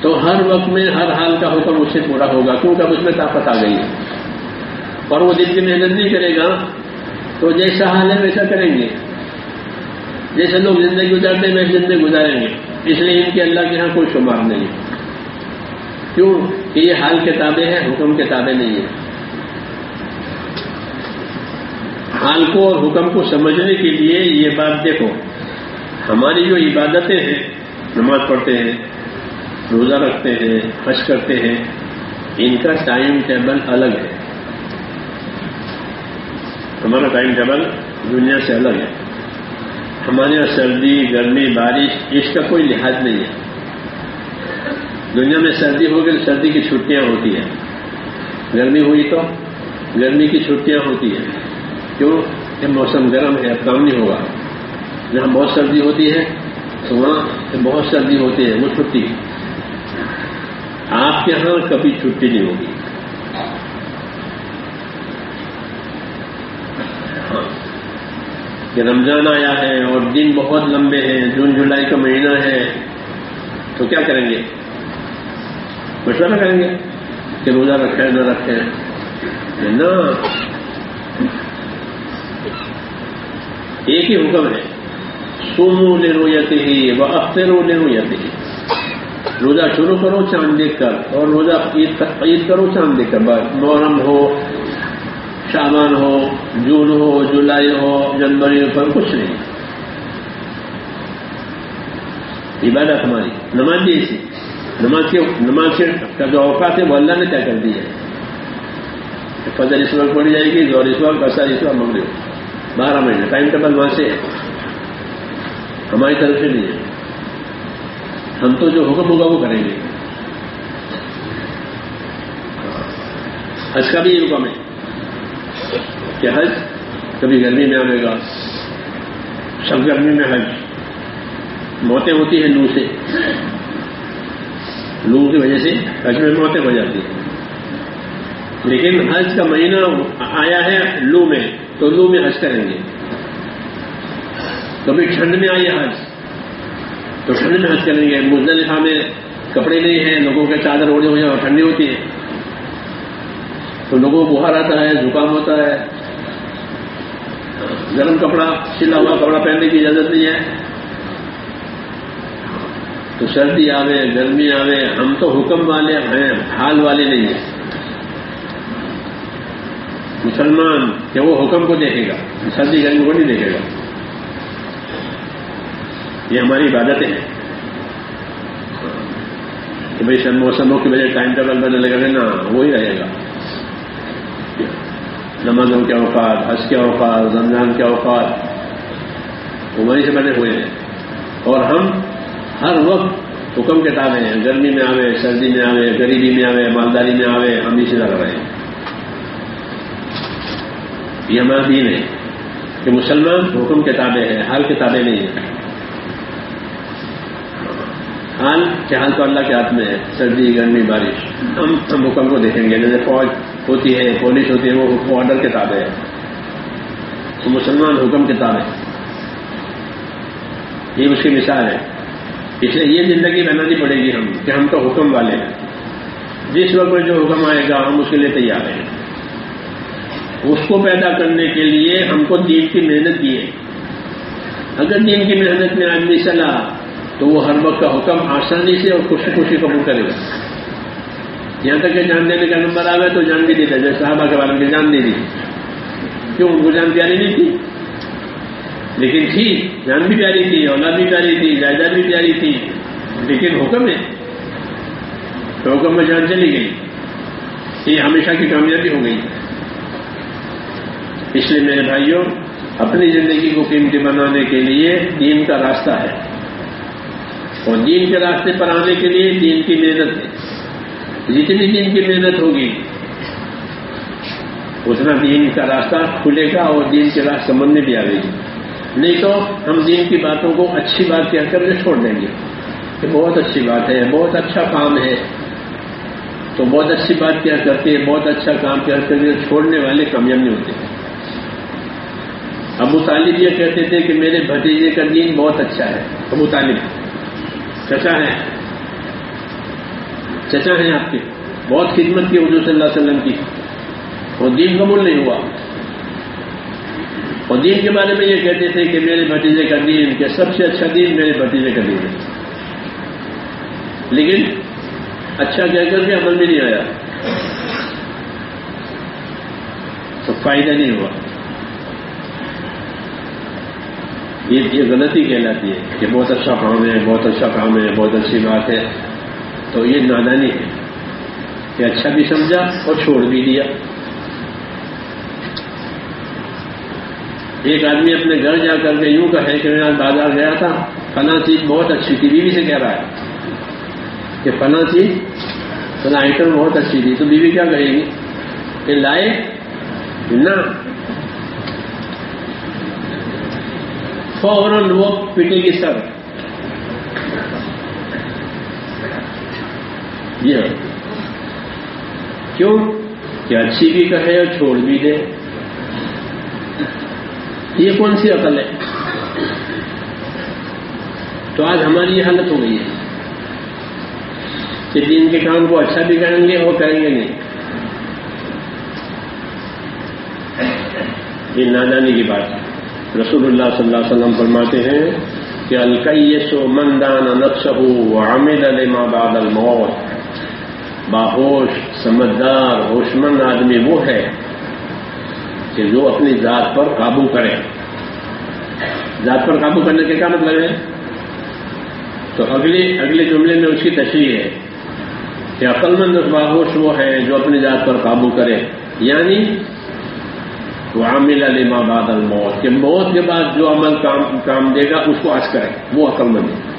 تو ہر وقت میں ہر حال کا حکم اس سے پورا ہوگا، کیونکہ اب اس میں طاقت آ گئی ہے۔ اور وہ دن کی محنت نہیں کرے گا، تو جیسا حال ہے ویسا کریں گے۔ جیسے لوگ زندگی گزارتے ہیں، ویسے زندگی گزاریں گے۔ اس لیے ان کے اللہ کے یہاں کوئی شمار نہیں کیوں؟ کہ یہ حال کتابیں ہیں، حکم کتابیں نہیں ہیں۔ حال کو اور حکم کو سمجھنے کے لیے یہ بات دیکھو، ہماری جو عبادتیں ہیں، نماز پڑھتے ہیں، روزہ رکھتے ہیں، حج کرتے ہیں، ان کا ٹائم ٹیبل الگ ہے۔ ہمارا ٹائم ٹیبل دنیا سے الگ ہے۔ ہمارے یہاں سردی، گرمی، بارش، اس کا کوئی لحاظ نہیں ہے۔ دنیا میں سردی ہوگی تو سردی کی چھٹیاں ہوتی ہیں۔ گرمی ہوئی تو گرمی کی چھٹیاں ہوتی ہیں۔ کیوں؟ کہ موسم گرم ہے کام نہیں ہوگا۔ جہاں بہت سردی ہوتی ہے، تو وہاں بہت سردی ہوتی ہے، وہ چھٹی۔ آپ کے یہاں کبھی چھٹی نہیں ہوگی۔ ہاں۔ کہ رمضان آیا ہے اور دن بہت لمبے ہیں، جون، جولائی کا مہینہ ہے، تو کیا کریں گے؟ مشورہ کریں گے کہ روزہ رکھے نہ رکھے نہ ایک ہی حکم ہے۔ سومو لے رویت ہی وہ اخترو لے رویت ہی روزہ شروع کرو چاند دیکھ کر اور روزہ عید عید کرو چاند دیکھ کر۔ بس، محرم ہو شابان ہو، جون ہو، جولائی ہو، جنوری ہو کچھ نہیں۔ عبادت ہماری۔ نماز بھی ایسی۔ نماز کے نماز کے کا جو اوقات ہے وہ اللہ نے طے کر دی ہے۔ فضل اس وقت پڑی جائے گی اور اس وقت اثر اس وقت منگل بارہ مہینے۔ ٹائم ٹیبل وہاں سے ہماری طرف سے نہیں ہے۔ ہم تو جو حکم ہوگا وہ کریں گے۔ حج کا بھی یہ حکم ہے کہ حج کبھی گرمی میں آئے گا۔ سب گرمی میں حج۔ موتیں ہوتی ہیں لو سے۔ لو کی وجہ سے حج میں موتیں ہو جاتی ہیں۔ لیکن حج کا مہینہ آیا ہے لو میں۔ تو لو میں حج کریں گے۔ کبھی ٹھنڈ میں آئی حج۔ تو ٹھنڈ میں حج کریں گے۔ مزدلفہ میں کپڑے نہیں ہیں، لوگوں کے چادر اوڑے ہوئے اور ٹھنڈی ہوتی ہے۔ تو لوگوں کو بخار آتا ہے، زکام ہوتا ہے۔ گرم کپڑا سلا ہوا کپڑا پہننے کی اجازت نہیں ہے۔ تو سردی آوے، گرمی آوے، ہم تو حکم والے ہیں، حال والے نہیں ہیں۔ مسلمان کہ وہ حکم کو دیکھے گا سردی گرمی کو نہیں دیکھے گا۔ یہ ہماری عبادتیں ہیں۔ کہ بھائی سب موسموں کی وجہ ٹائم ٹیبل بننے لگا نا وہی رہے گا۔ نمازوں کے اوقات حج کے اوقات رمضان کے اوقات وہ وہیں سے بنے ہوئے ہیں۔ اور ہم ہر وقت حکم کے کتابیں ہیں۔ گرمی میں آوے، سردی میں آوے، غریبی میں آوے، مالداری میں آوے، ہم اسی طرح رہے ہیں۔ یہ ہمارا دین ہے کہ مسلمان حکم کتابیں ہیں، حال کتابیں نہیں ہیں۔ حال کے حال تو اللہ کے ہاتھ میں ہے، سردی، گرمی، بارش۔ ہم ہم حکم کو دیکھیں گے، جیسے فوج ہوتی ہے، پولیس ہوتی ہے، وہ آرڈر کتابیں ہیں تو مسلمان حکم کتابیں یہ اس کی مثال ہے۔ اس لیے یہ زندگی بنانی پڑے گی ہم کہ ہم تو حکم والے ہیں۔ جس وقت میں جو حکم آئے گا، ہم اس کے لیے تیار ہیں۔ اس کو پیدا کرنے کے لیے ہم کو دین کی محنت کی ہے۔ اگر دین کی محنت میں آدمی چلا تو وہ ہر وقت کا حکم آسانی سے اور خوشی خوشی قبول کرے گا۔ یہاں تک کہ جان دینے کا نمبر آ گیا تو جان بھی دیتا جیسے صحابہ کے بارے میں جان دے دی۔ کیوں؟ ان کو جان پیاری نہیں تھی۔ لیکن تھی، جان بھی پیاری تھی، اولاد بھی پیاری تھی، جائیداد بھی پیاری تھی۔ لیکن حکم ہے۔ تو حکم میں جان چلی گئی۔ یہ ہمیشہ کی کامیابی ہو گئی۔ اس لیے میرے بھائیوں، اپنی زندگی کو قیمتی بنانے کے لیے دین کا راستہ ہے۔ اور دین کے راستے پر آنے کے لیے دین کی محنت ہے۔ جتنی دین کی محنت ہوگی، اتنا دین کا راستہ کھلے گا اور دین کے راستہ سمجھ میں بھی آئے گی۔ نہیں تو ہم دین کی باتوں کو اچھی بات کہہ کر کے چھوڑ دیں گے۔ کہ بہت اچھی بات ہے، بہت اچھا کام ہے۔ تو بہت اچھی بات کیا کرتے ہیں بہت اچھا کام کیا کر کے چھوڑنے والے کامیاب نہیں ہوتے۔ ابو طالب یہ کہتے تھے کہ میرے بھتیجے کا دین بہت اچھا ہے۔ ابو طالب چچا ہے چچا ہیں آپ کے۔ بہت خدمت کی حضور صلی اللہ علیہ وسلم کی۔ اور دین قبول نہیں ہوا۔ اور دین کے بارے میں یہ کہتے تھے کہ میرے بھتیجے کا دین، کہ سب سے اچھا دین میرے بھتیجے کا دین ہے۔ لیکن اچھا کہہ کر کے عمل بھی نہیں آیا۔ تو فائدہ نہیں ہوا۔ یہ غلطی کہلاتی ہے کہ بہت اچھا کام ہے بہت اچھا کام ہے بہت اچھی بات ہے۔ تو یہ نادانی ہے کہ اچھا بھی سمجھا اور چھوڑ بھی دیا۔ ایک آدمی اپنے گھر جا کر کے یوں کہے کہ میں آج بازار گیا تھا، فلاں چیز بہت اچھی تھی، بیوی سے کہہ رہا ہے کہ فلاں چیز، فلاں آئٹم بہت اچھی تھی۔ تو بیوی کیا کہے گی؟ کہ لائے، نہ فوراً وہ پیٹے گی سر۔ یہ۔ کیوں؟ کہ اچھی بھی کہے اور چھوڑ بھی دے۔ یہ کون سی عقل ہے؟ تو آج ہماری یہ حالت ہو گئی ہے کہ دین کے کام کو اچھا بھی کریں گے اور کریں گے نہیں۔ یہ نادانی کی بات ہے۔ رسول اللہ صلی اللہ علیہ وسلم فرماتے ہیں کہ الکیس و مندان نقص ہو عامد علما بعد الموت۔ باہوش، سمجھدار، ہوشمند آدمی وہ ہے کہ جو اپنی ذات پر قابو کرے۔ ذات پر قابو کرنے کے کیا مطلب ہے؟ تو اگلے اگلے جملے میں اس کی تشریح ہے کہ عقل مند باہوش وہ ہے جو اپنی ذات پر قابو کرے۔ یعنی وہ عامل علی ماں بعد الموت، کہ موت کے بعد جو عمل کام کام دے گا، اس کو آج کرے وہ عقل مند ہے۔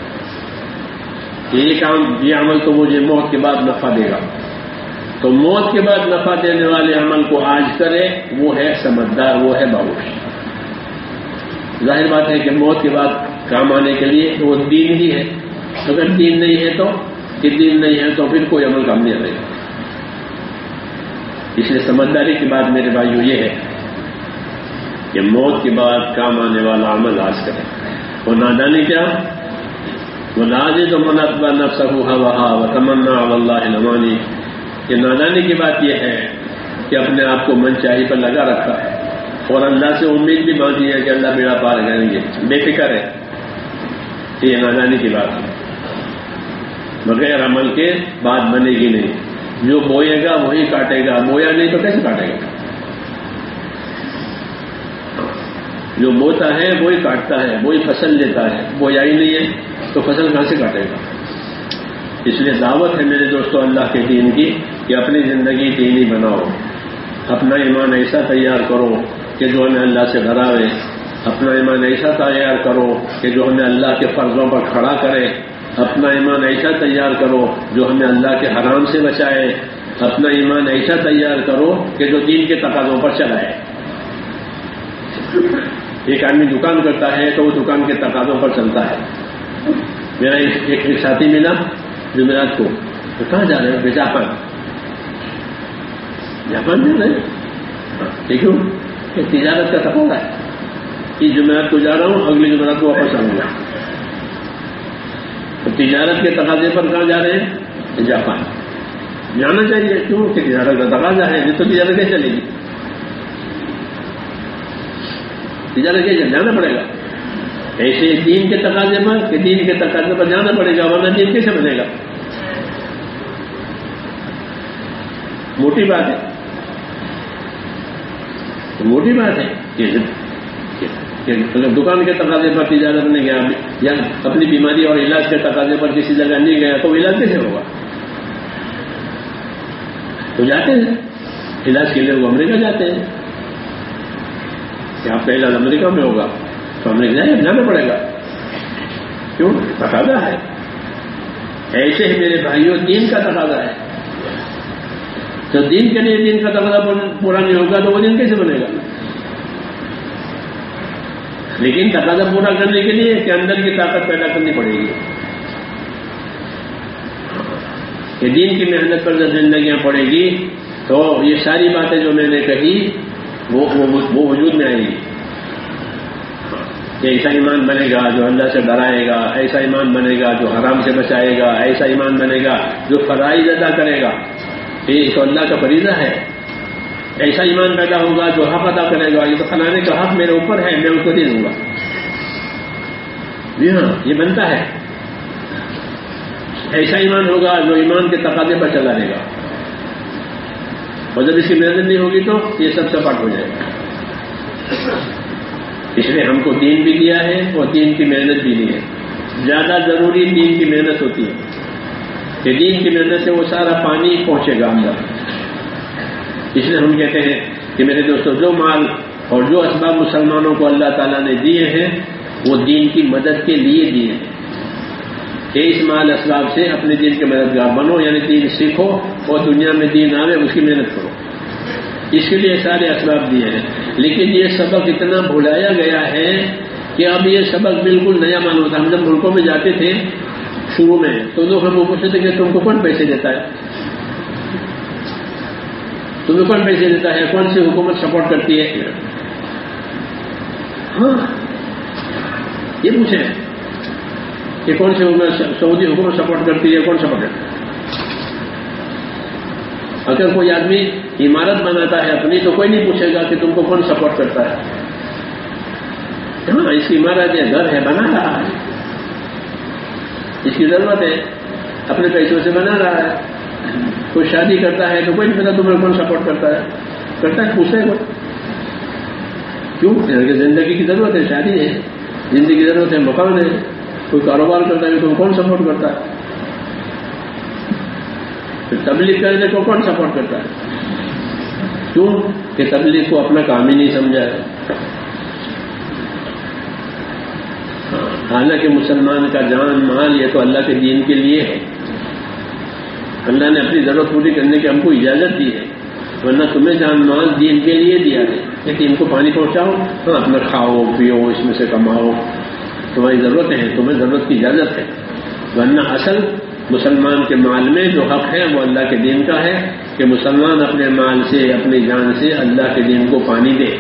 یہ کام، یہ عمل تو مجھے موت کے بعد نفع دے گا۔ تو موت کے بعد نفع دینے والے عمل کو آج کرے، وہ ہے سمجھدار، وہ ہے باوش ظاہر بات ہے کہ موت کے بعد کام آنے کے لیے وہ دین ہی ہے۔ اگر دین نہیں ہے تو، کہ دین نہیں ہے تو پھر کوئی عمل کام نہیں آئے گا۔ اس لیے سمجھداری کی بات میرے بھائیو یہ ہے۔ کہ موت کے بعد کام آنے والا عمل آج کرے۔ وہ نادانی کیا؟ وہ نازی تو منتبہ نفس ہوا و تمنا اللہ نمانی کہ نادانی کی بات یہ ہے کہ اپنے آپ کو من چاہی پر لگا رکھا ہے اور اللہ سے امید بھی باندھی ہے کہ اللہ بیڑا پار کریں گے۔ بے فکر ہے۔ یہ نادانی کی بات ہے۔ بغیر عمل کے بات بنے گی نہیں۔ جو بوئے گا وہی کاٹے گا۔ بویا نہیں تو کیسے کاٹے گا؟ جو بوتا ہے وہی کاٹتا ہے، وہی فصل لیتا ہے۔ بویا ہی نہیں ہے، تو فصل کہاں سے کاٹے گا؟ اس لیے دعوت ہے میرے دوستوں اللہ کے دین کی کہ اپنی زندگی دینی بناؤ۔ اپنا ایمان ایسا تیار کرو کہ جو ہمیں اللہ سے ڈراوے۔ اپنا ایمان ایسا تیار کرو کہ جو ہمیں اللہ کے فرضوں پر کھڑا کرے۔ اپنا ایمان ایسا تیار کرو جو ہمیں اللہ کے حرام سے بچائے۔ اپنا ایمان ایسا تیار کرو کہ جو دین کے تقاضوں پر چلائے۔ ایک آدمی دکان کرتا ہے تو وہ دکان کے تقاضوں پر چلتا ہے۔ میرا ایک ساتھی ملا جمعرات کو۔ تو کہاں جا رہے ہیں؟ جاپان۔ جاپان جا رہے دیکھو کہ تجارت کا تقاضا ہے۔ کہ جمعرات کو جا رہا ہوں، اگلی جمعرات کو واپس آؤں گا۔ تو تجارت کے تقاضے پر کہاں جا رہے ہیں؟ جاپان۔ جانا چاہیے، کیوں؟ کہ تجارت کا تقاضا ہے نہیں تو تجارت کیسے چلے گی۔ تجارت کیسے جانا پڑے گا۔ ایسے دین کے تقاضے پر کہ دین کے تقاضے پر جانا پڑے گا، ورنہ دین کیسے بنے گا؟ موٹی بات ہے۔ موٹی بات ہے کہ اگر دکان کے تقاضے پر تجارت نہیں گیا یا اپنی بیماری اور علاج کے تقاضے پر کسی جگہ نہیں گیا، تو علاج کیسے ہوگا؟ تو جاتے ہیں۔ علاج کے لیے وہ امریکہ جاتے ہیں۔ کہ آپ کا علاج امریکہ میں ہوگا تو امریکہ جائے جانا پڑے گا۔ کیوں؟ تقاضا ہے۔ ایسے ہی میرے بھائیوں، دین کا تقاضا ہے۔ تو دین کے لیے دین کا تقاضا پورا نہیں ہوگا تو وہ دن کیسے بنے گا؟ لیکن تقاضا پورا کرنے کے لیے کہ اندر کی طاقت پیدا کرنی پڑے گی۔ کہ دین کی محنت پر جب زندگیاں پڑے گی، تو یہ ساری باتیں جو میں نے کہی وہ وجود میں آئیں گی۔ ایسا ایمان بنے گا جو اللہ سے ڈرائے گا، ایسا ایمان بنے گا جو حرام سے بچائے گا، ایسا ایمان بنے گا جو فرائض ادا کرے گا۔ یہ تو اللہ کا فریضہ ہے۔ ایسا ایمان پیدا ہوگا جو حق ادا کرے گا۔ یہ تو کھلانے کا حق میرے اوپر ہے، میں اس کو دے دوں گا۔ جی ہاں یہ بنتا ہے۔ ایسا ایمان ہوگا جو ایمان کے تقاضے پر چلا رہے گا۔ اور جب اس کی محنت نہیں ہوگی تو یہ سب سپاٹ ہو جائے گا۔ اس نے ہم کو دین بھی دیا ہے اور دین کی محنت بھی دی ہے۔ زیادہ ضروری دین کی محنت ہوتی ہے۔ کہ دین کی محنت سے وہ سارا پانی پہنچے گا اندر۔ اس لیے ہم کہتے ہیں کہ میرے دوستوں جو مال اور جو اسباب مسلمانوں کو اللہ تعالیٰ نے دیے ہیں، وہ دین کی مدد کے لیے دیے ہیں۔ کہ اس مال اسباب سے اپنے دین کے مددگار بنو یعنی دین سیکھو اور دنیا میں دین آوے، اس کی محنت کرو۔ اس کے لیے سارے اسباب دیے ہیں۔ لیکن یہ سبق اتنا بھلایا گیا ہے کہ اب یہ سبق بالکل نیا معلوم تھا۔ ہم جب ملکوں میں جاتے تھے، شروع میں، تو لوگ ہم کو پوچھتے تھے کہ تم کو کون پیسے دیتا ہے؟ تمہیں کون پیسے دیتا ہے؟ کون سی حکومت سپورٹ کرتی ہے؟ ہاں یہ پوچھے کہ کون سی سعودی حکومت سپورٹ کرتی ہے، کون سپورٹ کرتا ہے؟ اگر کوئی آدمی عمارت بناتا ہے اپنی، تو کوئی نہیں پوچھے گا کہ تم کو کون سپورٹ کرتا ہے۔ ہاں اس کی عمارت ہے، گھر ہے، بنا رہا ہے۔ اس کی ضرورت ہے، اپنے پیسوں سے بنا رہا ہے۔ کوئی شادی کرتا ہے تو کوئی نہیں پتا تمہیں کون سپورٹ کرتا ہے۔ کرتا ہے، پوچھتا ہے کوئی۔ کیوں؟ کہ زندگی کی ضرورت ہے، شادی ہے۔ زندگی کی ضرورت ہے مکان ہے۔ کوئی کاروبار کرتا ہے تو کون سپورٹ کرتا ہے؟ تبلیغ کرنے کو کون سپورٹ کرتا ہے؟ کیوں؟ کہ تبلیغ کو اپنا کام ہی نہیں سمجھا ہے۔ ہاں، حالانکہ مسلمان کا جان، مال یہ تو اللہ کے دین کے لیے ہے۔ اللہ نے اپنی ضرورت پوری کرنے کی ہم کو اجازت دی ہے۔ ورنہ تمہیں جان، مال دین کے لیے دیا ہے۔ لیکن ان کو پانی پہنچاؤ ہاں اپنا کھاؤ، پیو، اس میں سے کماؤ۔ تمہاری ضرورتیں ہیں، تمہیں ضرورت کی اجازت ہے۔ ورنہ اصل مسلمان کے مال میں جو حق ہے، وہ اللہ کے دین کا ہے کہ مسلمان اپنے مال سے، اپنی جان سے اللہ کے دین کو پانی دے۔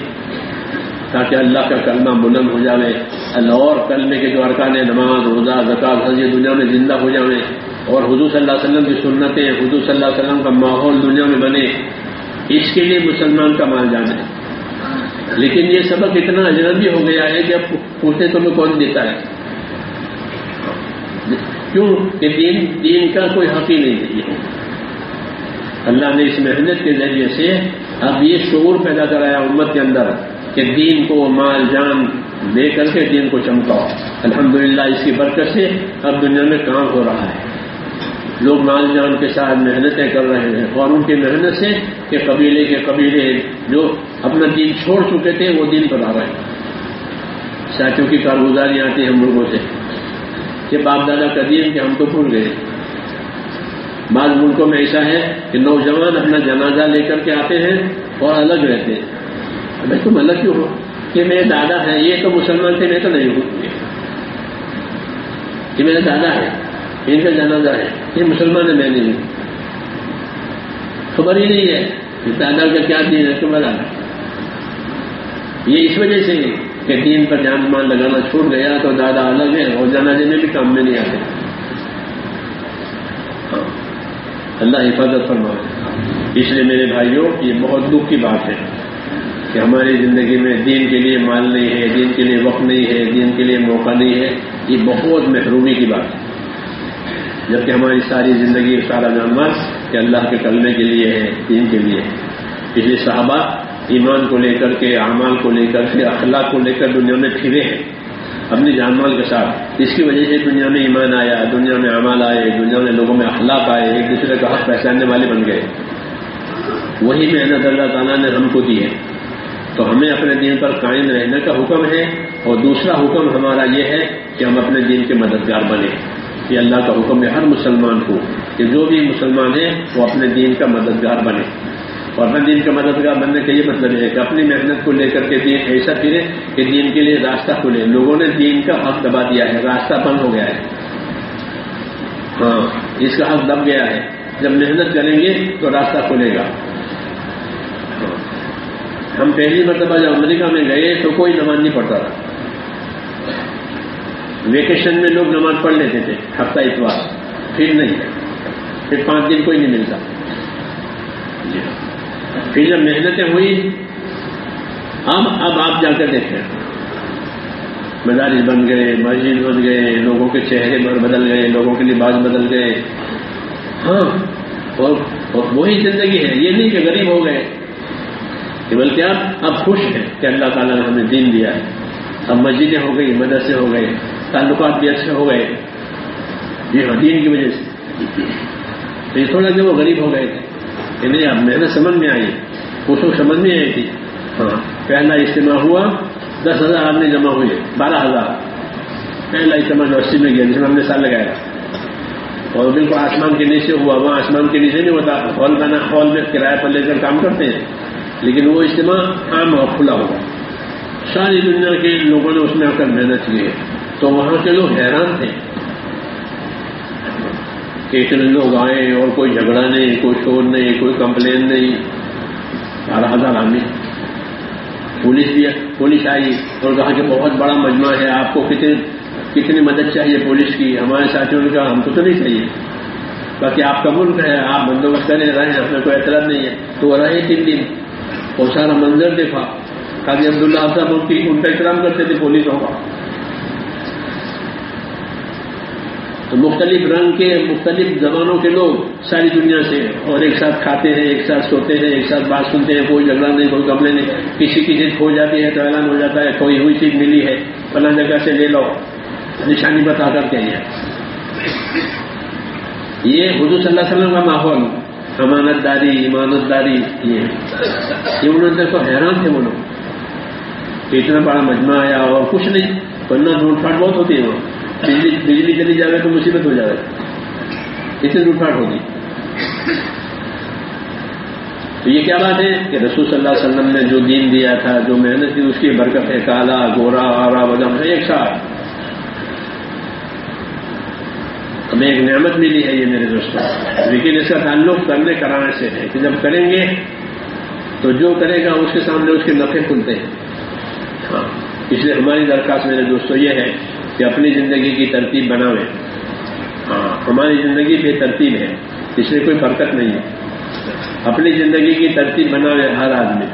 تاکہ اللہ کا کلمہ بلند ہو جاوے۔ اللہ اور کلمے کے جو ارکان نماز، روزہ زکات حضی دنیا میں زندہ ہو جاوے۔ اور حضور صلی اللہ علیہ وسلم کی سنتیں، حضور صلی اللہ علیہ وسلم کا ماحول دنیا میں بنے۔ اس کے لیے مسلمان کا مال جانا ہے۔ لیکن یہ سبق اتنا اجنبی ہو گیا ہے کہ اب پوچھتے تو میں کون دیتا ہے؟ کیوں کہ دین دین کا کوئی حق ہی نہیں ہے؟ اللہ نے اس محنت کے ذریعے سے اب یہ شعور پیدا کرایا امت کے اندر کہ دین کو مال، جان دے کر کے دین کو چمکاؤ۔ الحمدللہ اس کی برکت سے اب دنیا میں کام ہو رہا ہے۔ لوگ مال جان کے ساتھ محنتیں کر رہے ہیں اور ان کی محنت سے کہ قبیلے کے قبیلے جو اپنا دین چھوڑ چکے تھے، وہ دین پر آ رہے ہیں۔ ساتھیوں کی کارگزاری آتی ہے ہم لوگوں سے کہ باپ دادا کا دین کہ ہم تو بھول گئے۔ بعض ملکوں میں ایسا ہے کہ نوجوان اپنا جنازہ لے کر کے آتے ہیں اور الگ رہتے ہیں۔ بھائی تم الگ کیوں ہو؟ کہ میرے دادا ہیں، یہ تو مسلمان تھے، میں تو نہیں ہوں۔ یہ میرا دادا ہے ان کا جنازہ ہے، یہ مسلمان ہے، میں نہیں خبر ہی نہیں ہے کہ دادا کا کیا دین ہے تمہارا یہ اس وجہ سے کہ دین پر جان مان لگانا چھوٹ گیا تو دادا الگ ہے اور جنازے میں بھی کام میں نہیں آتے۔ ہاں۔ اللہ حفاظت فرمائے۔ اس لیے میرے بھائیوں، یہ بہت دکھ کی بات ہے کہ ہماری زندگی میں دین کے لیے مال نہیں ہے، دین کے لیے وقت نہیں ہے، دین کے لیے موقع نہیں ہے۔ یہ بہت محرومی کی بات ہے۔ جبکہ ہماری ساری زندگی سارا جانور کہ اللہ کے کلمے کے لیے ہے، دین کے لیے اس لیے صحابہ ایمان کو لے کر کے، اعمال کو لے کر کے، اخلاق کو لے کر دنیا میں پھرے ہیں۔ اپنی جان مال کے ساتھ۔ اس کی وجہ سے دنیا میں ایمان آیا، دنیا میں اعمال آئے، دنیا میں لوگوں میں اخلاق آئے، ایک دوسرے کا حق پہچاننے والے بن گئے۔ وہی محنت اللہ تعالیٰ نے ہم کو دی ہے۔ تو ہمیں اپنے دین پر قائم رہنے کا حکم ہے اور دوسرا حکم ہمارا یہ ہے کہ ہم اپنے دین کے مددگار بنے۔ یہ اللہ کا حکم ہے، ہر مسلمان کو کہ جو بھی مسلمان ہے وہ اپنے دین کا مددگار بنے۔ اور اپنے دین کا مددگار بننے کا یہ مطلب ہے کہ اپنی محنت کو لے کر کے دین ایسا پھرے کہ دین کے لیے راستہ کھلے۔ لوگوں نے دین کا حق دبا دیا ہے، راستہ بند ہو گیا ہے۔ ہاں اس کا حق دب گیا ہے۔ جب محنت کریں گے تو راستہ کھلے گا۔ ہاں، ہم پہلی مرتبہ جب امریکہ میں گئے تو کوئی نماز نہیں پڑھتا تھا۔ ویکیشن میں لوگ نماز پڑھ لیتے تھے، ہفتہ اتوار، پھر نہیں، پھر پانچ دن کوئی نہیں ملتا۔ جی ہاں۔ پھر جب محنتیں ہوئی اب اب آپ جا کر دیکھیں۔ مدارس بن گئے، مسجد بن گئے، لوگوں کے چہرے پر بدل گئے، لوگوں کے لباس بدل گئے۔ ہاں اور وہی زندگی ہے۔ یہ نہیں کہ غریب ہو گئے، کہ بلکہ آپ اب خوش ہیں کہ اللہ تعالیٰ نے ہمیں دین دیا ہے۔ اب مسجدیں ہو گئی، مدرسے ہو گئے۔ تعلقات بھی اچھے ہو گئے۔ یہ دین کی وجہ سے۔ تو یہ تھوڑا کہ وہ غریب ہو گئے تھے۔ کہ نہیں، اب محنت سمجھ میں آئی۔ اس کو سمجھ میں آئی تھی۔ ہاں پہلا اجتماع ہوا، دس ہزار آدمی جمع ہوئے، بارہ ہزار۔ پہلا اجتماع جو اسی میں گیا، جس میں ہم نے سال لگایا اور بالکل آسمان کے نیچے ہوا، وہاں آسمان کے نیچے نہیں ہوتا۔ ہال کا نا ہال میں کرایہ پر لے کر کام کرتے ہیں۔ لیکن وہ اجتماع عام اور کھلا ہوگا ساری دنیا کے لوگوں نے اس میں آ کر محنت کی ہے۔ تو وہاں کے لوگ حیران تھے کہ اتنے لوگ آئے اور کوئی جھگڑا نہیں، کوئی شور نہیں، کوئی کمپلین نہیں۔ بارہ ہزار آدمی۔ پولیس بھی پولیس آئی اور کہا کہ بہت بڑا مجمع ہے، آپ کو کتنی کتنی مدد چاہیے پولیس کی؟ ہمارے ساتھیوں نے کہا، ہم کو تو نہیں چاہیے۔ باقی آپ کا ملک ہے آپ بندوبست کریں رہے ہیں کوئی اعتراض نہیں ہے۔ تو وہ رہے تین دن۔ وہ سارا منظر دیکھا۔ قاضی عبداللہ صاحب ان کی ان کا احترام کرتے تھے، پولیسوں کا۔ تو مختلف رنگ کے، مختلف زبانوں کے لوگ ساری دنیا سے اور ایک ساتھ کھاتے ہیں، ایک ساتھ سوتے ہیں، ایک ساتھ بات سنتے ہیں، کوئی جھگڑا نہیں، کوئی کپڑے نہیں، کسی کی چیز کھو جاتی ہے تو اعلان ہو جاتا ہے، کوئی ہوئی چیز ملی ہے، فلاں جگہ سے لے لو۔ نشانی بتا کر کے یہ حضور صلی اللہ علیہ وسلم کا ماحول امانت داری ایمانت داری یہ انہوں نے تو حیران تھے وہ لوگ۔ اتنا بڑا مجمع آیا اور کچھ نہیں ورنہ ڈھونڈ پھاٹ بہت ہوتی ہے وہاں۔ بجلی بجلی چلی جائے تو مصیبت ہو جائے اتنی لوٹ پھاٹ ہوگی۔ تو یہ کیا بات ہے کہ رسول صلی اللہ علیہ وسلم نے جو دین دیا تھا، جو محنت کی، اس کی برکت ہے، کالا، گورا، آرا بدم ایک ساتھ۔ ہمیں ایک نعمت ملی ہے یہ میرے دوستوں لیکن اس کا تعلق کرنے کرانے سے ہے کہ جب کریں گے تو جو کرے گا اس کے سامنے اس کے نفے کھلتے ہیں۔ ہاں اس لیے ہماری درخواست میرے دوستوں یہ ہے کہ اپنی زندگی کی ترتیب بناوے۔ ہاں ہماری زندگی بے ترتیب ہے، اس میں کوئی برکت نہیں ہے۔ اپنی زندگی کی ترتیب بناوے ہر آدمی۔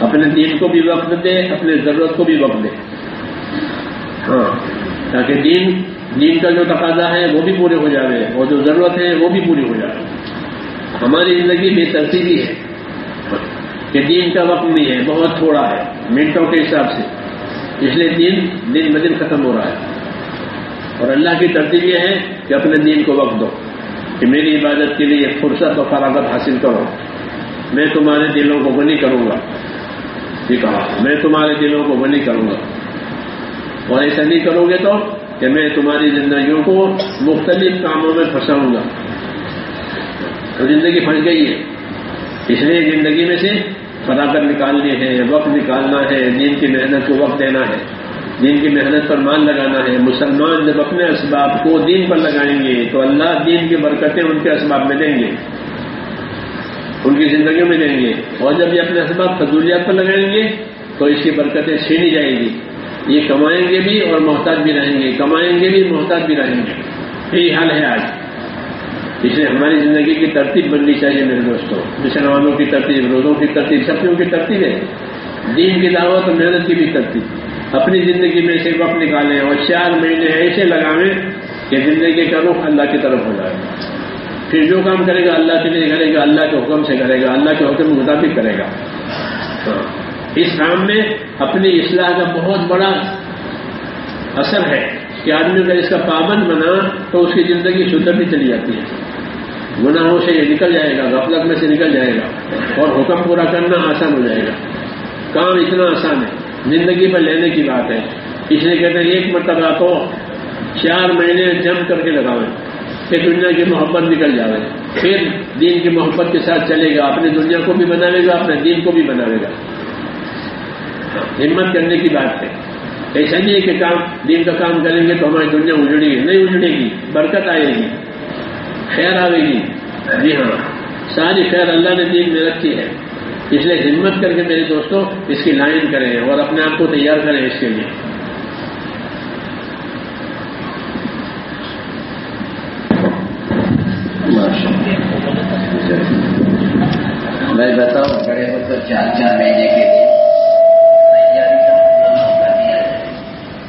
اپنے دین کو بھی وقت دے، اپنے ضرورت کو بھی وقت دے۔ ہاں تاکہ دین دین کا جو تقاضا ہے وہ بھی پورے ہو جائے اور جو ضرورت ہے وہ بھی پوری ہو جائے ہماری زندگی بے ترتیبی ہے، کہ دین کا وقت نہیں ہے، بہت تھوڑا ہے، منٹوں کے حساب سے۔ اس لیے دین دن بدن ختم ہو رہا ہے۔ اور اللہ کی ترتیب یہ ہے کہ اپنے دین کو وقت دو کہ میری عبادت کے لیے فرصت و فراغت حاصل کرو۔ میں تمہارے دلوں کو بنی کروں گا۔ یہ کہا۔ میں تمہارے دلوں کو بنی کروں گا۔ اور ایسا نہیں کرو گے تو کہ میں تمہاری زندگیوں کو مختلف کاموں میں پھنساؤں گا۔ تو زندگی پھنس گئی ہے۔ اس لیے زندگی میں سے فراغت نکالنی ہے وقت نکالنا ہے، دین کی محنت کو وقت دینا ہے۔ دین کی محنت پر مان لگانا ہے۔ مسلمان جب اپنے اسباب کو دین پر لگائیں گے، تو اللہ دین کی برکتیں ان کے اسباب میں دیں گے۔ ان کی زندگیوں میں دیں گے۔ اور جب یہ اپنے اسباب فضولیات پر لگائیں گے، تو اس کی برکتیں چھینی جائیں گی۔ یہ کمائیں گے بھی اور محتاج بھی رہیں گے، کمائیں گے بھی، محتاج بھی رہیں گے۔ یہی حال ہے آج۔ اس لیے ہماری زندگی کی ترتیب بننی چاہیے میرے دوستوں مسلمانوں کی ترتیب، روزوں کی ترتیب سبزیوں کی ترتیب ہے؟ دین کی دعوت اور محنت کی بھی ترتیب۔ اپنی زندگی میں سے وقت نکالیں اور چار مہینے ایسے لگاویں کہ زندگی کا رخ اللہ کی طرف ہو جائے۔ پھر جو کام کرے گا اللہ کے لیے کرے گا، اللہ کے حکم سے کرے گا، اللہ کے حکم کے مطابق کرے گا۔ ہاں۔ اس کام میں اپنی اصلاح کا بہت بڑا اثر ہے کہ آدمی اگر اس کا پابند بنا تو اس کی زندگی سدھرتی چلی جاتی ہے۔ گناہوں سے یہ نکل جائے گا، غفلت میں سے نکل جائے گا اور حکم پورا کرنا آسان ہو جائے گا۔ کام اتنا آسان ہے۔ زندگی پر لینے کی بات ہے۔ اس لیے کہتے ہیں، ایک مرتبہ تو چار مہینے جم کر کے لگاویں کہ دنیا کی محبت نکل جائے پھر دین کی محبت کے ساتھ چلے گا۔ اپنی دنیا کو بھی بناوے گا، اپنے دین کو بھی بناوے گا۔ ہمت کرنے کی بات ہے۔ ایسا نہیں ہے کہ کام، دین کا کام کریں گے تو ہماری دنیا اجڑے گی نہیں اجڑے گی، برکت آئے گی۔ خیر آئے گی جی ہاں۔ ساری خیر اللہ نے دین میں رکھی ہے۔ اس لیے ہمت کر کے میرے دوستوں اس کی لائن کریں اور اپنے آپ کو تیار کریں اس کے لیے۔ میں بتاؤں کھڑے ہو تو چار چار مہینے کے لیے۔